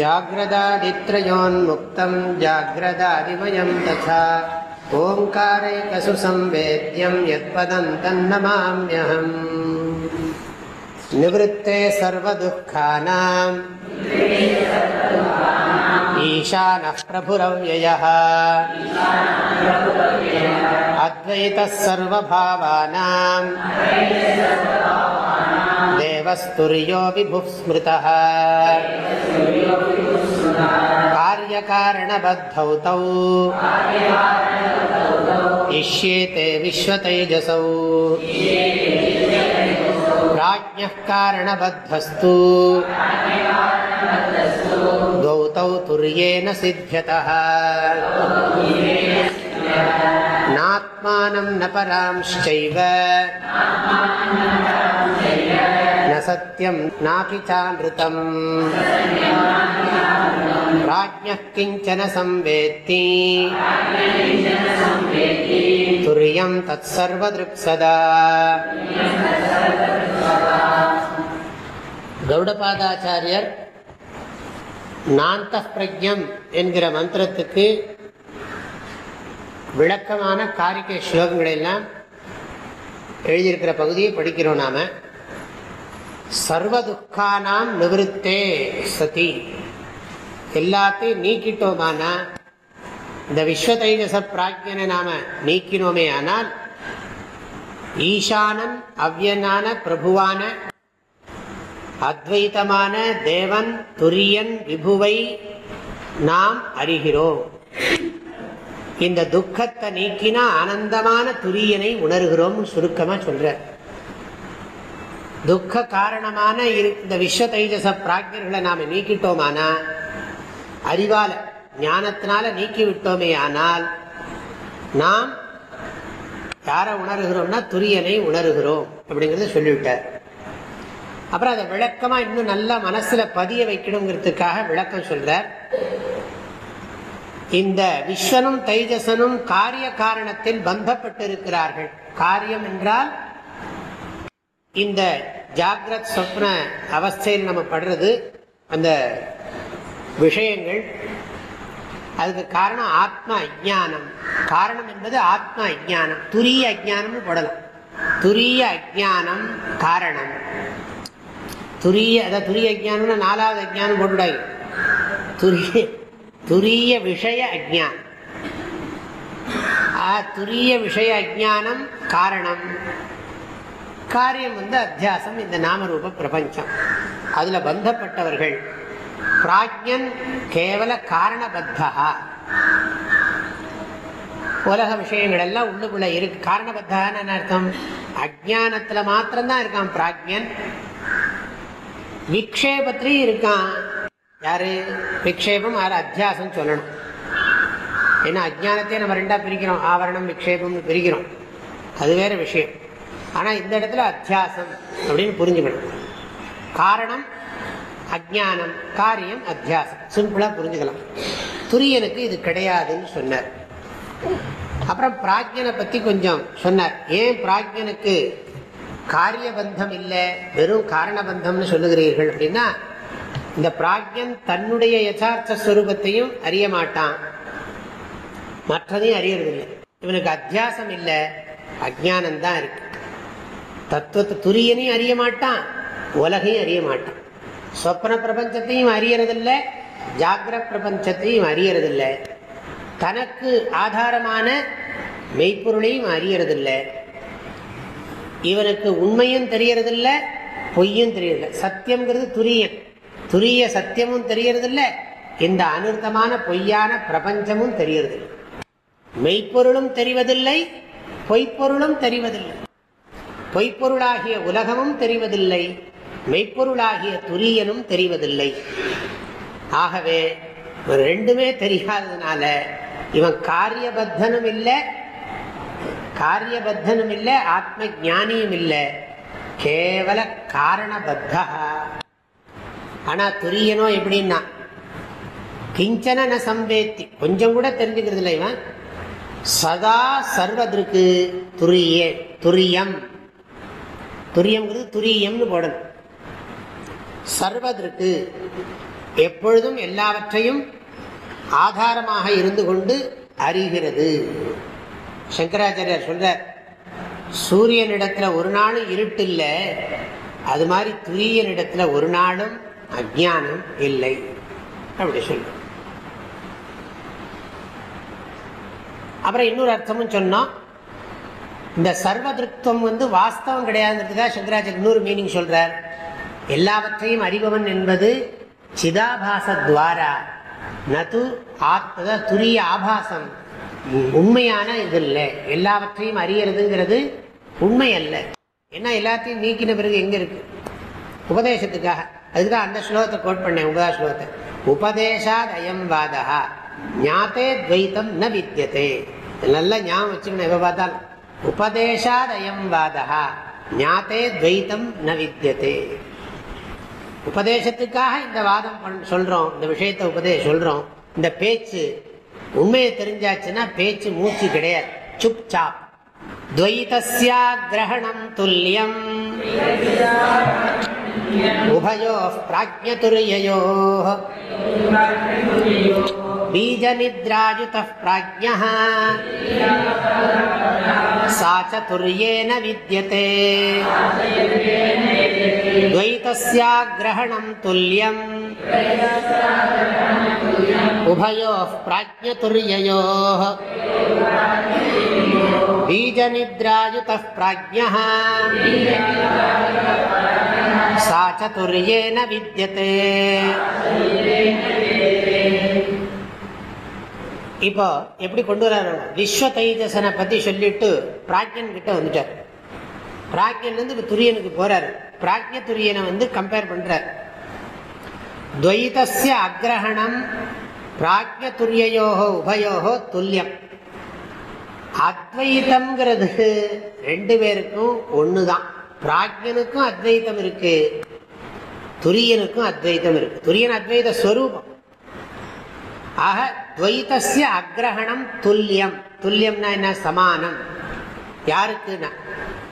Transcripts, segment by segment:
जाग्रदादित्रयोन्मुक्तं जाग्रदादिमयं तथा ओङ्कारैकसु संवेद्यं यत्पदं तन्नमाम्यहम् निवृत्ते सर्वदुःखानाम् ईशानः प्रभुरव्ययः अद्वैतः सर्वभावानाम् देवस्तुर्यो विभुः स्मृतः कार्यकारणबद्धौ तौ इष्येते विश्वतैजसौ राज्ञः कारणबद्धस्तु द्वौ तौ तुर्येण सिद्ध्यतः नात्मानं न परांश्चैव न सत्यं नापि चानृतम् राज्ञः किञ्चन संवेत्ति तुर्यं तत्सर्वदृक्सदा கௌடபாதாச்சாரியர் நாந்த பிரஜம் என்கிற மந்திரத்துக்கு விளக்கமான காரிக்கை ஸ்லோகங்களெல்லாம் எழுதியிருக்கிற பகுதியை படிக்கிறோம் நாம. சர்வதுக்கானாம் துக்கானாம் சதி. எல்லாத்தையும் நீக்கிட்டோமானா இந்த விஸ்வதைஜச பிராஜ்யனை நாம நீக்கினோமே ஆனால் ஈசானன் அவ்யனான பிரபுவான அத்வைத்தமான தேவன் துரியன் விபுவை நாம் அறிகிறோம். இந்த துக்கத்தை நீக்கினா ஆனந்தமான துரியனை உணர்கிறோம் சுருக்கமா சொல்ற. துக்க காரணமான இந்த விஸ்வ தைஜச பிராஜ்யர்களை நாம நீக்கிட்டோமானா அறிவால ஞானத்தினால நீக்கி விட்டோமே ஆனால் நாம் யாரை உணர்கிறோம்னா துரியனை உணர்கிறோம் அப்படிங்கறத சொல்லிவிட்டார். அப்புறம் அதை விளக்கமா இன்னும் நல்லா மனசுல பதிய வைக்கணுங்கிறதுக்காக விளக்கம் சொல்றார். இந்த விஸ்வனும் தைஜசனும் காரிய காரணத்தில் பந்தப்பட்டிருக்கிறார்கள். காரியம் என்றால் இந்த ஜாகிரத் சொப்ன அவஸ்தையில் நம்ம படுறது அந்த விஷயங்கள். அதுக்கு காரணம் ஆத்மா அஜானம் காரணம் என்பது ஆத்மா அஜானம் துரிய அஜானம்னு போடலாம். துரிய அஜானம் காரணம். துரிய அதான் துரிய அஜானம்னா நாலாவது அஜானம் போட்டுடாங்க துரிய துரிய விஷய அஜானம் துரிய விஷய அஜானம் காரணம். காரியம் வந்து அத்தியாசம் இந்த நாமரூப பிரபஞ்சம். அதுல பந்தப்பட்டவர்கள். பிராஜ்யன் கேவல காரணபத்தா உலக விஷயங்கள் எல்லாம் உள்ளுக்குள்ள இருக்கு. காரணபத்தான்னு அர்த்தம்? அஜானத்துல மாத்திரம்தான் இருக்கான் பிராஜ்யன். விக்ஷேபத்திலையும் இருக்கான். யாரு? விக்ஷேபம் யாரு அத்தியாசம் சொல்லணும். ஏன்னா அஜானத்தையே நம்ம ரெண்டா பிரிக்கிறோம். ஆவரணம் விக்ஷேபம்னு பிரிக்கிறோம். அது வேற விஷயம். ஆனா இந்த இடத்துல அத்தியாசம் அப்படின்னு புரிஞ்சுக்கணும். காரணம் அஜானம் காரியம் அத்தியாசம். சிம்பிளா புரிஞ்சுக்கலாம். துரியனுக்கு இது கிடையாதுன்னு சொன்னார். அப்புறம் பிராஜ்யனை பத்தி கொஞ்சம் சொன்னார். ஏன் பிராஜ்யனுக்கு காரியபந்தம் இல்லை? வெறும் காரணபந்தம்னு சொல்லுகிறீர்கள் அப்படின்னா இந்த பிராஜ்யன் தன்னுடைய யதார்த்த ஸ்வரூபத்தையும் அறிய மாட்டான். மற்றதையும் அறியறதில்லை. இவனுக்கு அத்தியாசம் இல்லை அஜானம் தான் இருக்கு. தத்துவத்தை துரியனையும் அறிய மாட்டான் உலகையும் அறிய மாட்டான். சொப்ன பிரபஞ்சத்தையும் அறியறதில்லை ஜாகிர பிரபஞ்சத்தையும் அறியறதில்லை. தனக்கு ஆதாரமான மெய்ப்பொருளையும் அறியறதில்லை. இவனுக்கு உண்மையும் தெரியறதில்ல பொய்யும் தெரியறதில்லை. சத்தியம்ங்கிறது துரியன். துரிய சத்தியமும் தெரியறதில்ல. இந்த அனுர்த்தமான பொய்யான பிரபஞ்சமும் தெரியறதில்லை. மெய்ப்பொருளும் தெரிவதில்லை பொய்ப்பொருளும் தெரிவதில்லை. பொய்ப்பொருளாகிய உலகமும் தெரிவதில்லை மெய்ப்பொருளாகிய துரியனும் தெரிவதில்லை. ஆகவே ரெண்டுமே தெரியாததுனால இவன் காரியபத்தனும் இல்லை காரியபத்தனும் இல்லை ஆத்ம ஜானியும் இல்லை. கேவல காரணபத்தா. ஆனா துரியனோ எப்படின்னா? கிஞ்சன ந சம்பேத்தி. கொஞ்சம் கூட தெரிஞ்சுக்கிறது இல்லை இவன். சதா சர்வதற்கு துரிய துரியம். துரியம்ங்கிறது துரியம்னு போடணும். சர்வதற்கு எப்பொழுதும் எல்லாவற்றையும் ஆதாரமாக இருந்து கொண்டு அறிகிறது. சங்கராச்சாரியர் சொல்ற சூரியனிடத்துல ஒரு நாளும் இருட்டு இல்லை அது மாதிரி துரியனிடத்துல ஒரு நாளும் அஜானம் இல்லை. அப்படி சொல்ற அப்புறம் இன்னொரு அர்த்தமும் சொன்னோம். இந்த சர்வதிருப்தம் வந்து வாஸ்தவம் கிடையாதுன்றதுக்காக சங்கராச்சாரியர் இன்னொரு மீனிங் சொல்றார். எல்லாவற்றையும் அறிபவன் என்பது சிதாபாச துவாரா நது ஆத்மத துரிய ஆபாசம். உண்மையான இது இல்லை எல்லாவற்றையும் அறியறதுங்கிறது உண்மை அல்ல ஏன்னா எல்லாத்தையும் நீக்கின பிறகு எங்க இருக்கு? உபதேசத்துக்காக. அதுக்குதான் அந்த ஸ்லோகத்தை கோட் பண்ணேன் உபதா ஸ்லோகத்தை. உபதேசாத் அயம் வாதா ஞாத்தே துவைத்தம் ந வித்தியதே நல்லா ஞாபகம் வச்சுக்கணும் எப்ப பார்த்தாலும். உபதேசாத் அயம் வாதா ஞாத்தே துவைத்தம் ந வித்தியதே உபதேசத்துக்காக இந்த வாதம் சொல்றோம் இந்த விஷயத்தை உபதே சொல்றோம். இந்த பேச்சு உண்மையை தெரிஞ்சாச்சுன்னா பேச்சு மூச்சு கிடையாது. சுப் சாப் துவைதஸ்யா கிரகணம் துல்லியம். बीजनिद्राजुतः प्राज्ञः। सा च तुर्येण विद्यते। द्वैतस्याग्रहणं तुल्यम्। उभयोः प्राज्ञतुर्ययोः। बीजनिद्रायुतः प्राज्ञः सा चतुर्येण विद्यते இப்போ எப்படி கொண்டு வர விஸ்வ தைஜசனை பத்தி சொல்லிட்டு பிராக்யன் கிட்ட வந்துட்டார் பிராக்யன் வந்து துரியனுக்கு போறாரு பிராக்ய துரியனை வந்து கம்பேர் பண்றார் துவைதஸ்ய அக்ரஹணம் பிராக்ய துரியயோகோ உபயோகோ துல்லியம் அத்வைத்தம்ங்கிறது ரெண்டு பேருக்கும் ஒண்ணுதான். பிராக்யனுக்கும் அத்வைத்தம் இருக்கு. துரியனுக்கும் அத்வைத்தம் இருக்கு. துரியன் அத்வைத ஸ்வரூபம். ஆக துவைத்தசிய அக்ரஹணம் துல்லியம். துல்லியம்னா என்ன? சமானம். யாருக்குன்னா?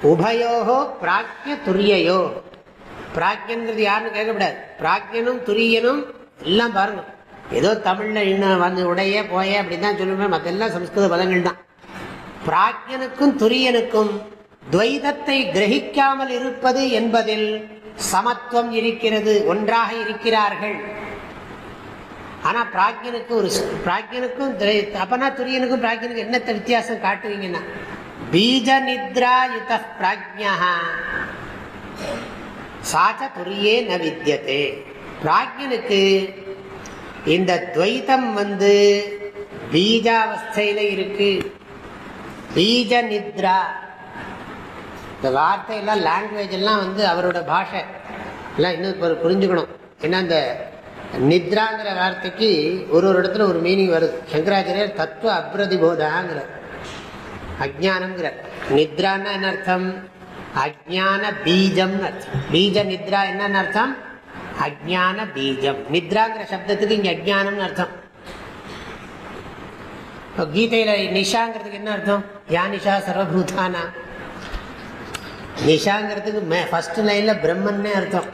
உபயோகோ பிராக்ய துரியோ பிராக்யன்கிறது யாருன்னு கேட்கக்கூடாது. பிராக்யனும் துரியனும் எல்லாம் பாருங்க. ஏதோ தமிழ்ல இன்னும் வந்து உடைய போய அப்படின்னு தான் சொல்லுவேன். மற்றெல்லாம் சம்ஸ்கிருத பதங்கள் தான் பிராக்யனுக்கும் துரியனுக்கும் துவைதத்தை கிரகிக்காமல் இருப்பது என்பதில் சமத்துவம் இருக்கிறது ஒன்றாக இருக்கிறார்கள். ஆனா பிராஜ்யனுக்கு ஒரு பிராஜ்யனுக்கும் அப்பனா துரியனுக்கும் பிராஜ்யனுக்கும் என்னத்த வித்தியாசம் காட்டுவீங்கன்னா பீஜ நித்ரா யுத பிராஜ்யா சாச்ச துரியே ந வித்தியதே பிராஜ்யனுக்கு இந்த துவைத்தம் வந்து பீஜாவஸ்தையில இருக்கு. பீஜ நித்ரா இந்த வார்த்தையெல்லாம் லாங்குவேஜ் எல்லாம் வந்து அவரோட பாஷை. எல்லாம் இன்னும் புரிஞ்சுக்கணும். ஏன்னா இந்த நித்ராங்கிற வார்த்தைக்கு ஒரு ஒரு இடத்துல ஒரு மீனிங் வருது. சங்கராச்சாரியர் தத்துவ அப்ரதிபோதாங்கிற அஜானம்ங்கிற நித்ரான்னா என்ன அர்த்தம்? அஜான பீஜம்னு அர்த்தம். பீஜ நித்ரா என்னன்னு அர்த்தம்? அஜான பீஜம். நித்ராங்கிற சப்தத்துக்கு இங்கே அஜானம்னு அர்த்தம். கீதையில நிஷாங்கிறதுக்கு என்ன அர்த்தம்? யா நிஷா சர்வபூதானா? நிஷாங்கிறதுக்கு ஃபர்ஸ்ட் லைன்ல பிரம்மன்னே அர்த்தம்.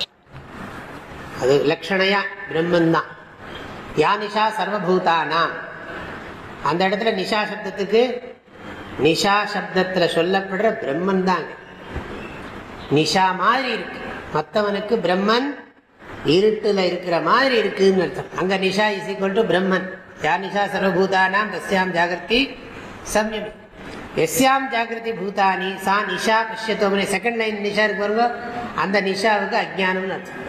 அது லட்சணையா பிரம்மன் தான் யா நிஷா சர்வபூதானா? அந்த இடத்துல நிஷா சப்தத்துக்கு நிஷா சப்தத்தில் சொல்லப்படுற பிரம்மன் தாங்க நிஷா மாதிரி இருக்கு. மற்றவனுக்கு பிரம்மன் இருட்டுல இருக்கிற மாதிரி இருக்குன்னு அர்த்தம். அங்க நிஷா இஸ் ஈக்குவல் டு பிரம்மன். யா நிஷா சர்வபூதானாம் தஸ்யாம் ஜாகிரதி சம்யமி எஸ்யாம் ஜாகிருதி பூதானி சா நிஷா பஷ்யத்தோமனே செகண்ட் லைன் நிஷா இருக்கு பாருங்க அந்த நிஷாவுக்கு அஜ்ஞானம்னு அர்த்தம்.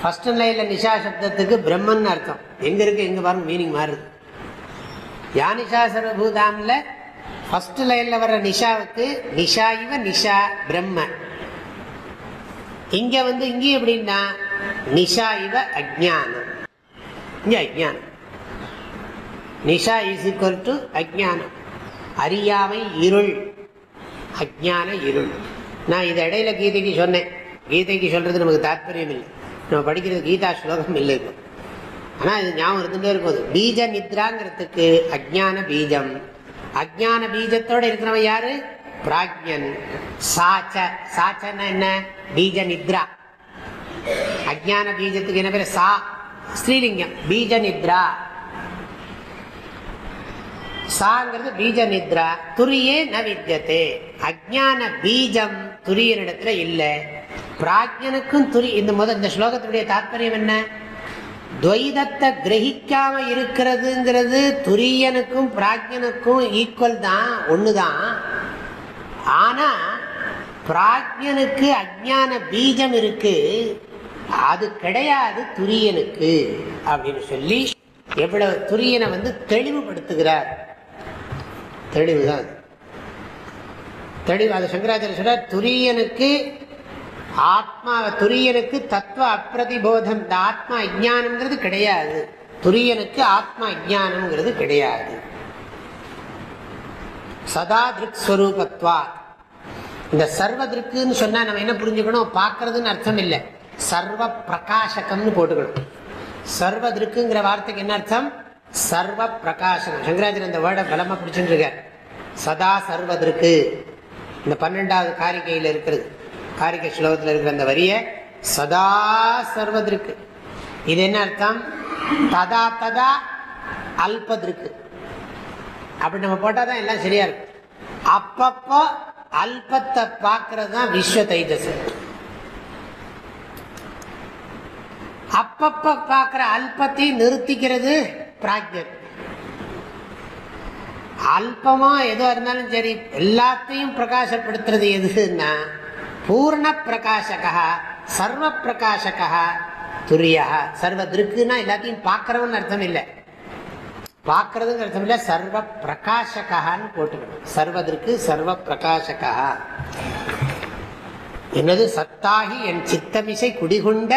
ஃபர்ஸ்ட் லைனில் நிஷா சப்தத்துக்கு பிரம்மன் அர்த்தம். எங்கே இருக்கு எங்கே பாருங்க மீனிங் மாறுது. யானிஷா சர்வபூதாம்ல ஃபர்ஸ்ட் லைனில் வர்ற நிஷாவுக்கு நிஷா இவ நிஷா பிரம்ம. இங்கே வந்து இங்கே எப்படின்னா நிஷா இவ அஜானம் இங்கே அஜானம் நிஷா இஸ் ஈக்குவல் டு அஜானம் அறியாமை இருள். அஜான இருள். நான் இதை இடையில கீதைக்கு சொன்னேன். கீதைக்கு சொல்றது நமக்கு தாற்பயம் இல்லை நம்ம படிக்கிறது கீதா ஸ்லோகம் இல்லை இப்போ. ஆனால் இது ஞாபகம் இருந்துகிட்டே இருக்கும். பீஜ நித்ராங்கிறதுக்கு அஜான பீஜம். அஜான பீஜத்தோடு இருக்கிறவன் யாரு? பிராஜ்யன். சாச்ச. சாச்சன்னா என்ன? பீஜ நித்ரா. அஜான பீஜத்துக்கு என்ன பேர்? சா. ஸ்ரீலிங்கம். பீஜ நித்ரா. சாங்கிறது பீஜ நித்ரா துரியே ந வித்தியதே அஜான பீஜம் துரியனிடத்துல இல்ல. பிராஜ்யனுக்கும் துரி இந்த முதல் இந்த ஸ்லோகத்தினுடைய தாற்பயம் என்ன? துவைதத்தை கிரகிக்காம இருக்கிறதுங்கிறது துரியனுக்கும் பிராஜ்யனுக்கும் ஈக்குவல் தான் ஒண்ணுதான். ஆனா பிராஜ்யனுக்கு அஜான பீஜம் இருக்கு. அது கிடையாது துரியனுக்கு. அப்படின்னு சொல்லி எவ்வளவு துரியனை வந்து தெளிவுபடுத்துகிறார். தெளிவு தான் தெளிவு அது சங்கராச்சாரிய சொல்றார் துரியனுக்கு ஆத்மா துரியனுக்கு தத்துவ அப்பிரதிபோதம் இந்த ஆத்மா அஜானம்ங்கிறது கிடையாது. துரியனுக்கு ஆத்மா அஜானம்ங்கிறது கிடையாது. சதா திருக் ஸ்வரூபத்வா இந்த சர்வ திருக்குன்னு சொன்னா நம்ம என்ன புரிஞ்சுக்கணும்? பார்க்கறதுன்னு அர்த்தம் இல்லை. சர்வ பிரகாசகம்னு போட்டுக்கணும். சர்வ திருக்குங்கிற வார்த்தைக்கு என்ன அர்த்தம்? சர்வ பிரகாசனம் சங்கராஜன் இந்த வேர்டை பலமாக பிடிச்சுட்டுருக்கார் சதா சர்வதற்கு இந்த பன்னெண்டாவது காரிகையில் இருக்கிறது. காரிகை ஸ்லோகத்தில் இருக்கிற அந்த வரிய சதா சர்வதற்கு இது என்ன அர்த்தம்? ததா ததா அல்பதற்கு அப்படி நம்ம போட்டால் தான் எல்லாம் சரியா இருக்கும். அப்பப்போ அல்பத்தை பார்க்கறது தான் விஸ்வ தைஜஸ். அப்பப்ப பார்க்கிற அல்பத்தை நிறுத்திக்கிறது பிராஜ்யம் அல்பமா எதுவா இருந்தாலும் சரி எல்லாத்தையும் பிரகாசப்படுத்துறது எதுன்னா பூர்ண பிரகாசகா சர்வ பிரகாசகா துரியா. சர்வ திருக்குன்னா எல்லாத்தையும் பார்க்கறவன் அர்த்தம் இல்லை. பார்க்கறதுங்க அர்த்தம் இல்லை சர்வ பிரகாசகான்னு போட்டுக்கணும். சர்வதற்கு சர்வ பிரகாசகா. என்னது? சத்தாகி என் சித்தமிசை குடிகொண்ட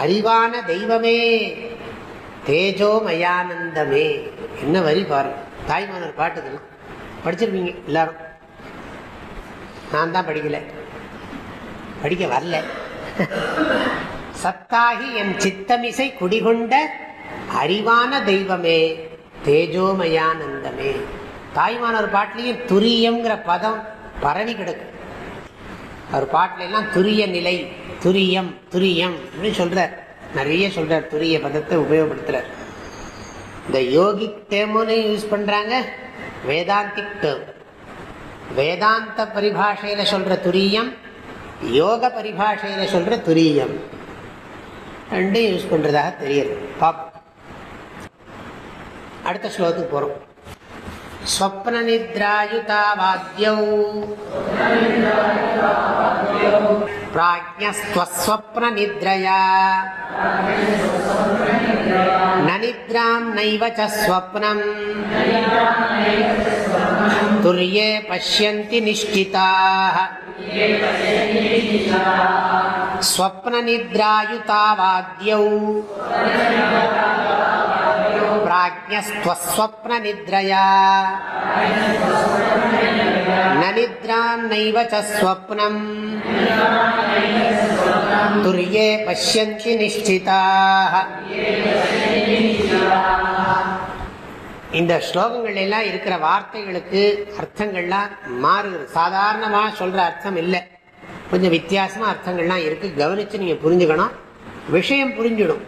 அறிவான தெய்வமே. தேஜோ மயானந்தமே. என்ன வரி பாருங்க தாய்மானர் பாட்டுக்கெல்லாம் படிச்சிருப்பீங்க எல்லாரும். நான் தான் படிக்கல. படிக்க வரல. சத்தாகி என் சித்தமிசை குடிகொண்ட அறிவான தெய்வமே. தேஜோமயானந்தமே தாய்மானவர் பாட்டிலையும் துரியம்ங்கிற பதம் பரவி கிடக்கு. அவர் பாட்டில எல்லாம் துரிய நிலை. துரியம் துரியம் அப்படின்னு சொல்றார். நிறைய சொல்றார் துரிய பதத்தை உபயோகப்படுத்துறார். இந்த யோகிக் டேமுன்னு யூஸ் பண்றாங்க வேதாந்திக் டேம் வேதாந்த பரிபாஷையில சொல்ற துரியம் யோக பரிபாஷையில சொல்ற துரியம். ரெண்டும் யூஸ் பண்றதாக தெரியுது. பாப் அடுத்த ஸ்லோகத்துக்கு போறோம். स्वप्ननिद्रायुतावाद्यौ प्राज्ञस्त्वस्वप्ननिद्रया न निद्रां नैव च स्वप्नम् तुर्ये पश्यन्ति निश्चिताः स्वप्ननिद्रायुतावाद्यौ प्राज्ञस्त्वस्वप्ननिद्रया न निद्रां नैव च स्वप्नम् துரியே பசியந்தி நிஷ்டிதாக இந்த ஸ்லோகங்கள் எல்லாம் இருக்கிற வார்த்தைகளுக்கு அர்த்தங்கள்லாம் மாறுகிறது சாதாரணமாக சொல்ற அர்த்தம் இல்லை கொஞ்சம் வித்தியாசமா அர்த்தங்கள்லாம் இருக்கு கவனிச்சு நீங்க புரிஞ்சுக்கணும் விஷயம் புரிஞ்சிடும்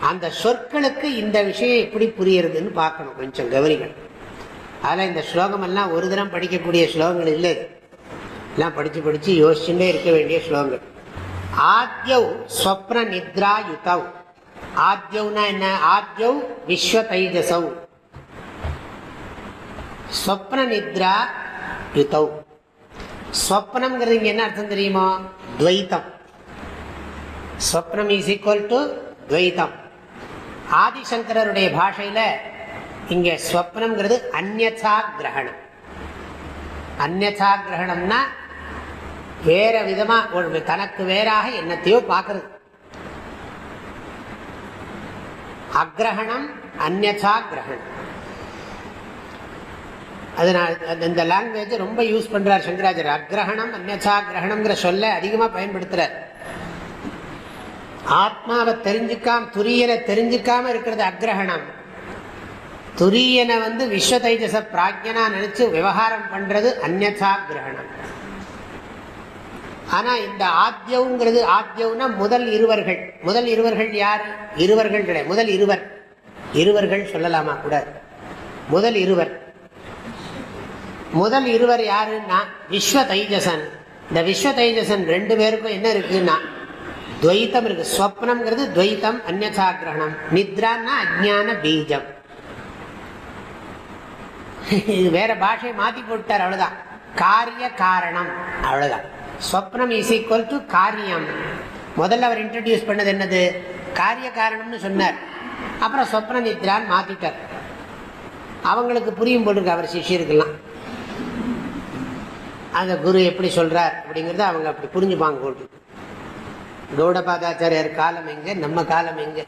அந்த சொற்களுக்கு இந்த விஷயம் எப்படி புரியுறதுன்னு பார்க்கணும். கொஞ்சம் கவனிக்கணும். அதில் இந்த ஸ்லோகம் எல்லாம் ஒரு தினம் படிக்கக்கூடிய ஸ்லோகங்கள் இல்லை. எல்லாம் படித்து படித்து யோசிச்சுட்டே இருக்க வேண்டிய ஸ்லோகங்கள். ஆத்யவ் ஸ்வப்ன நித்ரா யுதவ் ஆத்யவ்னா என்ன? ஆத்யவ் விஸ்வ தைஜசவ் ஸ்வப்ன நித்ரா யுதவ் ஸ்வப்னம்ங்கிறது இங்கே என்ன அர்த்தம் தெரியுமா? துவைத்தம். ஸ்வப்னம் இஸ் ஈக்குவல் டு துவைத்தம். ஆதிசங்கரருடைய பாஷையில இங்க ஸ்வப்னம்ங்கிறது அந்நா கிரகணம். அந்நா கிரகணம்னா வேற விதமா ஒரு தனக்கு வேறாக என்னத்தையோ பார்க்கறது. அக்ரஹணம் அந்நா கிரகணம். அதனால் இந்த லாங்குவேஜ் ரொம்ப யூஸ் பண்றார் சங்கராச்சாரியர். அக்ரஹணம் அந்நா கிரகணம்ங்கிற சொல்ல அதிகமாக பயன்படுத்துறார். ஆத்மாவை தெரிஞ்சுக்காம துரியனை தெரிஞ்சுக்காம இருக்கிறது அக்ரஹணம் துரியனை வந்து விஸ்வ தைஜச பிராஜ்யனா நினைச்சு விவகாரம் பண்றது அந்நா கிரகணம். ஆனா இந்த ஆத்தியவுங்கிறது ஆத்யவுனா முதல் இருவர்கள். முதல் இருவர்கள் யார்? இருவர்கள் கிடையாது. முதல் இருவர். இருவர்கள் சொல்லலாமா கூட? முதல் இருவர். முதல் இருவர் யாருன்னா விஸ்வ தைஜசன் இந்த விஸ்வ தைஜசன் ரெண்டு பேருக்கும் என்ன இருக்குன்னா துவைத்தம் இருக்கு. ஸ்வப்னம்ங்கிறது துவைத்தம் அந்நா கிரகணம் நித்ரான்னா அஜான பீஜம். இது வேற பாஷையை மாத்தி போட்டார் அவ்வளவுதான். காரிய காரணம் அவ்வளவுதான். ஸ்வப்னம் இஸ் ஈக்குவல் டு காரியம். முதல்ல அவர் இன்ட்ரடியூஸ் பண்ணது என்னது? காரிய காரணம்னு சொன்னார். அப்புறம் சொப்ன நித்ரான்னு மாத்திட்டார். அவங்களுக்கு புரியும் போட்டுருக்கு அவர் சிஷியருக்கெல்லாம் அந்த குரு எப்படி சொல்றார் அப்படிங்கறத அவங்க அப்படி புரிஞ்சுப்பாங்க போட்டு கௌடபாதாச்சாரியர் காலம் எங்க? நம்ம காலம் எங்க?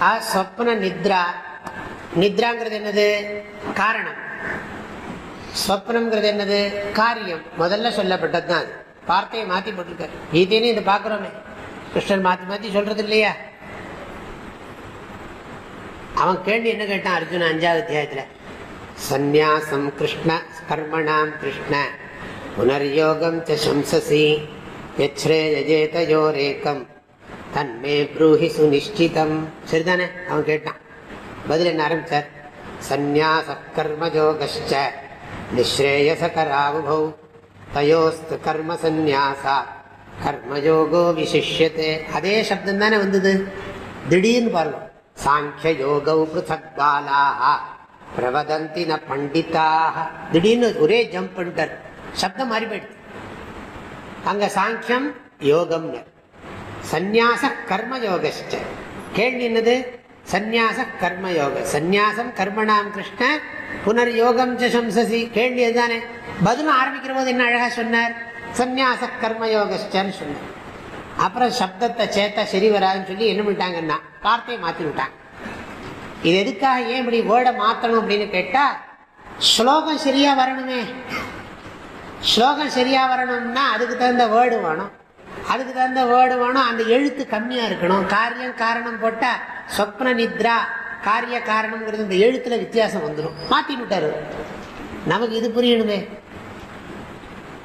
ஆ சொப்ன நித்ரா. நித்ராங்கிறது என்னது? காரணம். ஸ்வப்னம்ங்கிறது என்னது? காரியம். முதல்ல சொல்லப்பட்டது தான் அது வார்த்தையை மாத்தி போட்டிருக்காரு. கீதைன்னு இதை பாக்குறோமே கிருஷ்ணன் மாத்தி மாத்தி சொல்றது இல்லையா? அவன் கேள்வி என்ன கேட்டான் அர்ஜுன் அஞ்சாவது அத்தியாயத்தில்? சந்நியாசம் கிருஷ்ண கர்மணாம் கிருஷ்ண புனர்யோகம் சம்சசி. யஜேதயோரேக்கம் தன்மே ப்ரூஹி சுனிஷ்டிதம் சரிதானே? அவன் கேட்டான். பதில் என்ன ஆரம்பிச்சார்? சந்நியாச கர்மயோகச்ச நிஸ்ரேயசகராவுபௌ தயோஸ்து கர்ம சந்நியாசா கர்மயோகோ விசிஷ்யத்தே அதே சப்தம் தானே வந்தது? திடீர்னு பாருங்க. சாங்கிய யோகௌ பிருத்தக் பாலாக பிரவதந்தி ந பண்டிதாக. திடீர்னு ஒரே ஜம்ப் பண்ணிட்டார். சப்தம் மாறி போயிடுச்சு. அங்க சாங்கியம் யோகம்னு. சந்நியாச கர்ம யோகஸ்ட கேள்வி என்னது? சந்நியாச கர்ம யோக சந்நியாசம் கர்மணாம் கிருஷ்ண புனர் யோகம் சம்சசி. கேள்வி அதுதானே பதிலும் ஆரம்பிக்கிற போது என்ன அழகா சொன்னார்? சந்நியாச கர்ம யோகஸ்டன்னு சொன்னார். அப்புறம் சப்தத்தை சேர்த்தா சரி வராதுன்னு சொல்லி என்ன பண்ணிட்டாங்கன்னா வார்த்தையை மாற்றி விட்டாங்க. இது எதுக்காக ஏன் இப்படி வேர்டை மாற்றணும் அப்படின்னு கேட்டா ஸ்லோகம் சரியா வரணுமே. ஸ்லோகம் சரியா வரணும்னா அதுக்கு தகுந்த வேர்டு வேணும். அதுக்கு தகுந்த வேர்டு வேணும். அந்த எழுத்து கம்மியா இருக்கணும். காரியம் காரணம் போட்டா சொப்ன நித்ரா காரிய காரணம்ங்கிறது இந்த எழுத்துல வித்தியாசம் வந்துடும் மாத்தி விட்டாரு. நமக்கு இது புரியணுமே.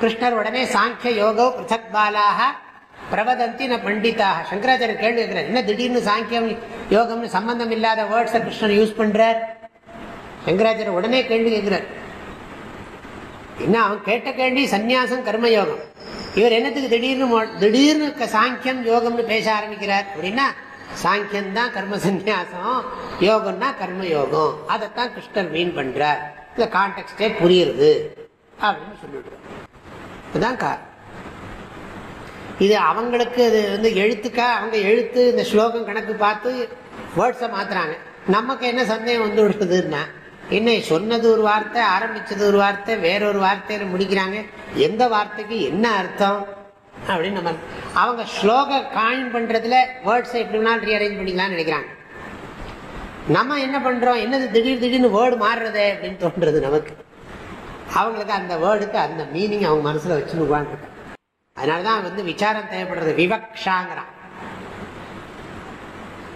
கிருஷ்ணர் உடனே சாங்கிய யோகோ பிருத்தக் பாலாக பிரபதந்தி ந பண்டிதாக. சங்கராச்சாரியர் கேள்வி கேட்கிறார் என்ன திடீர்னு சாங்கியம் யோகம்னு சம்பந்தம் இல்லாத வேர்ட்ஸை கிருஷ்ணன் யூஸ் பண்றார்? சங்கராச்சாரியர் உடனே கேள்வி கேட்கிறார் என்ன அவன் கேட்ட கேள்வி சந்நியாசம் கர்மயோகம். இவர் என்னத்துக்கு திடீர்னு மொ- திடீர்னு சாங்கியம் யோகம்னு பேச ஆரம்பிக்கிறார். அப்படின்னா சாங்கியம் தான் கர்ம சந்நியாசம் யோகம்னா கர்ம யோகம் அதைத்தான் கிருஷ்ணர் மீன் பண்றார். இந்த கான்டெக்டே புரியுது அப்படின்னு சொல்லிடுறார் இதுதான் காரணம் இது அவங்களுக்கு இது வந்து எழுத்துக்கா அவங்க எழுத்து இந்த ஸ்லோகம் கணக்கு பார்த்து வேர்ட்ஸை மாத்துறாங்க. நமக்கு என்ன சந்தேகம் வந்து விடுறதுன்னா இன்னும் சொன்னது ஒரு வார்த்தை ஆரம்பிச்சது ஒரு வார்த்தை வேறொரு வார்த்தையில முடிக்கிறாங்க. எந்த வார்த்தைக்கு என்ன அர்த்தம் அப்படின்னு நம்ம அவங்க ஸ்லோக காயின் பண்றதுல வேர்ட்ஸை எப்படி வேணாலும் ரீஅரேஞ்ச் பண்ணிக்கலாம்னு நினைக்கிறாங்க. நம்ம என்ன பண்றோம்? என்னது திடீர் திடீர்னு வேர்டு மாறுறதே அப்படின்னு தோன்றது நமக்கு. அவங்களுக்கு அந்த வேர்டுக்கு அந்த மீனிங் அவங்க மனசுல வச்சுன்னு அதனாலதான் வந்து விசாரம் தேவைப்படுறது. விவக்ஷாங்கிறான்.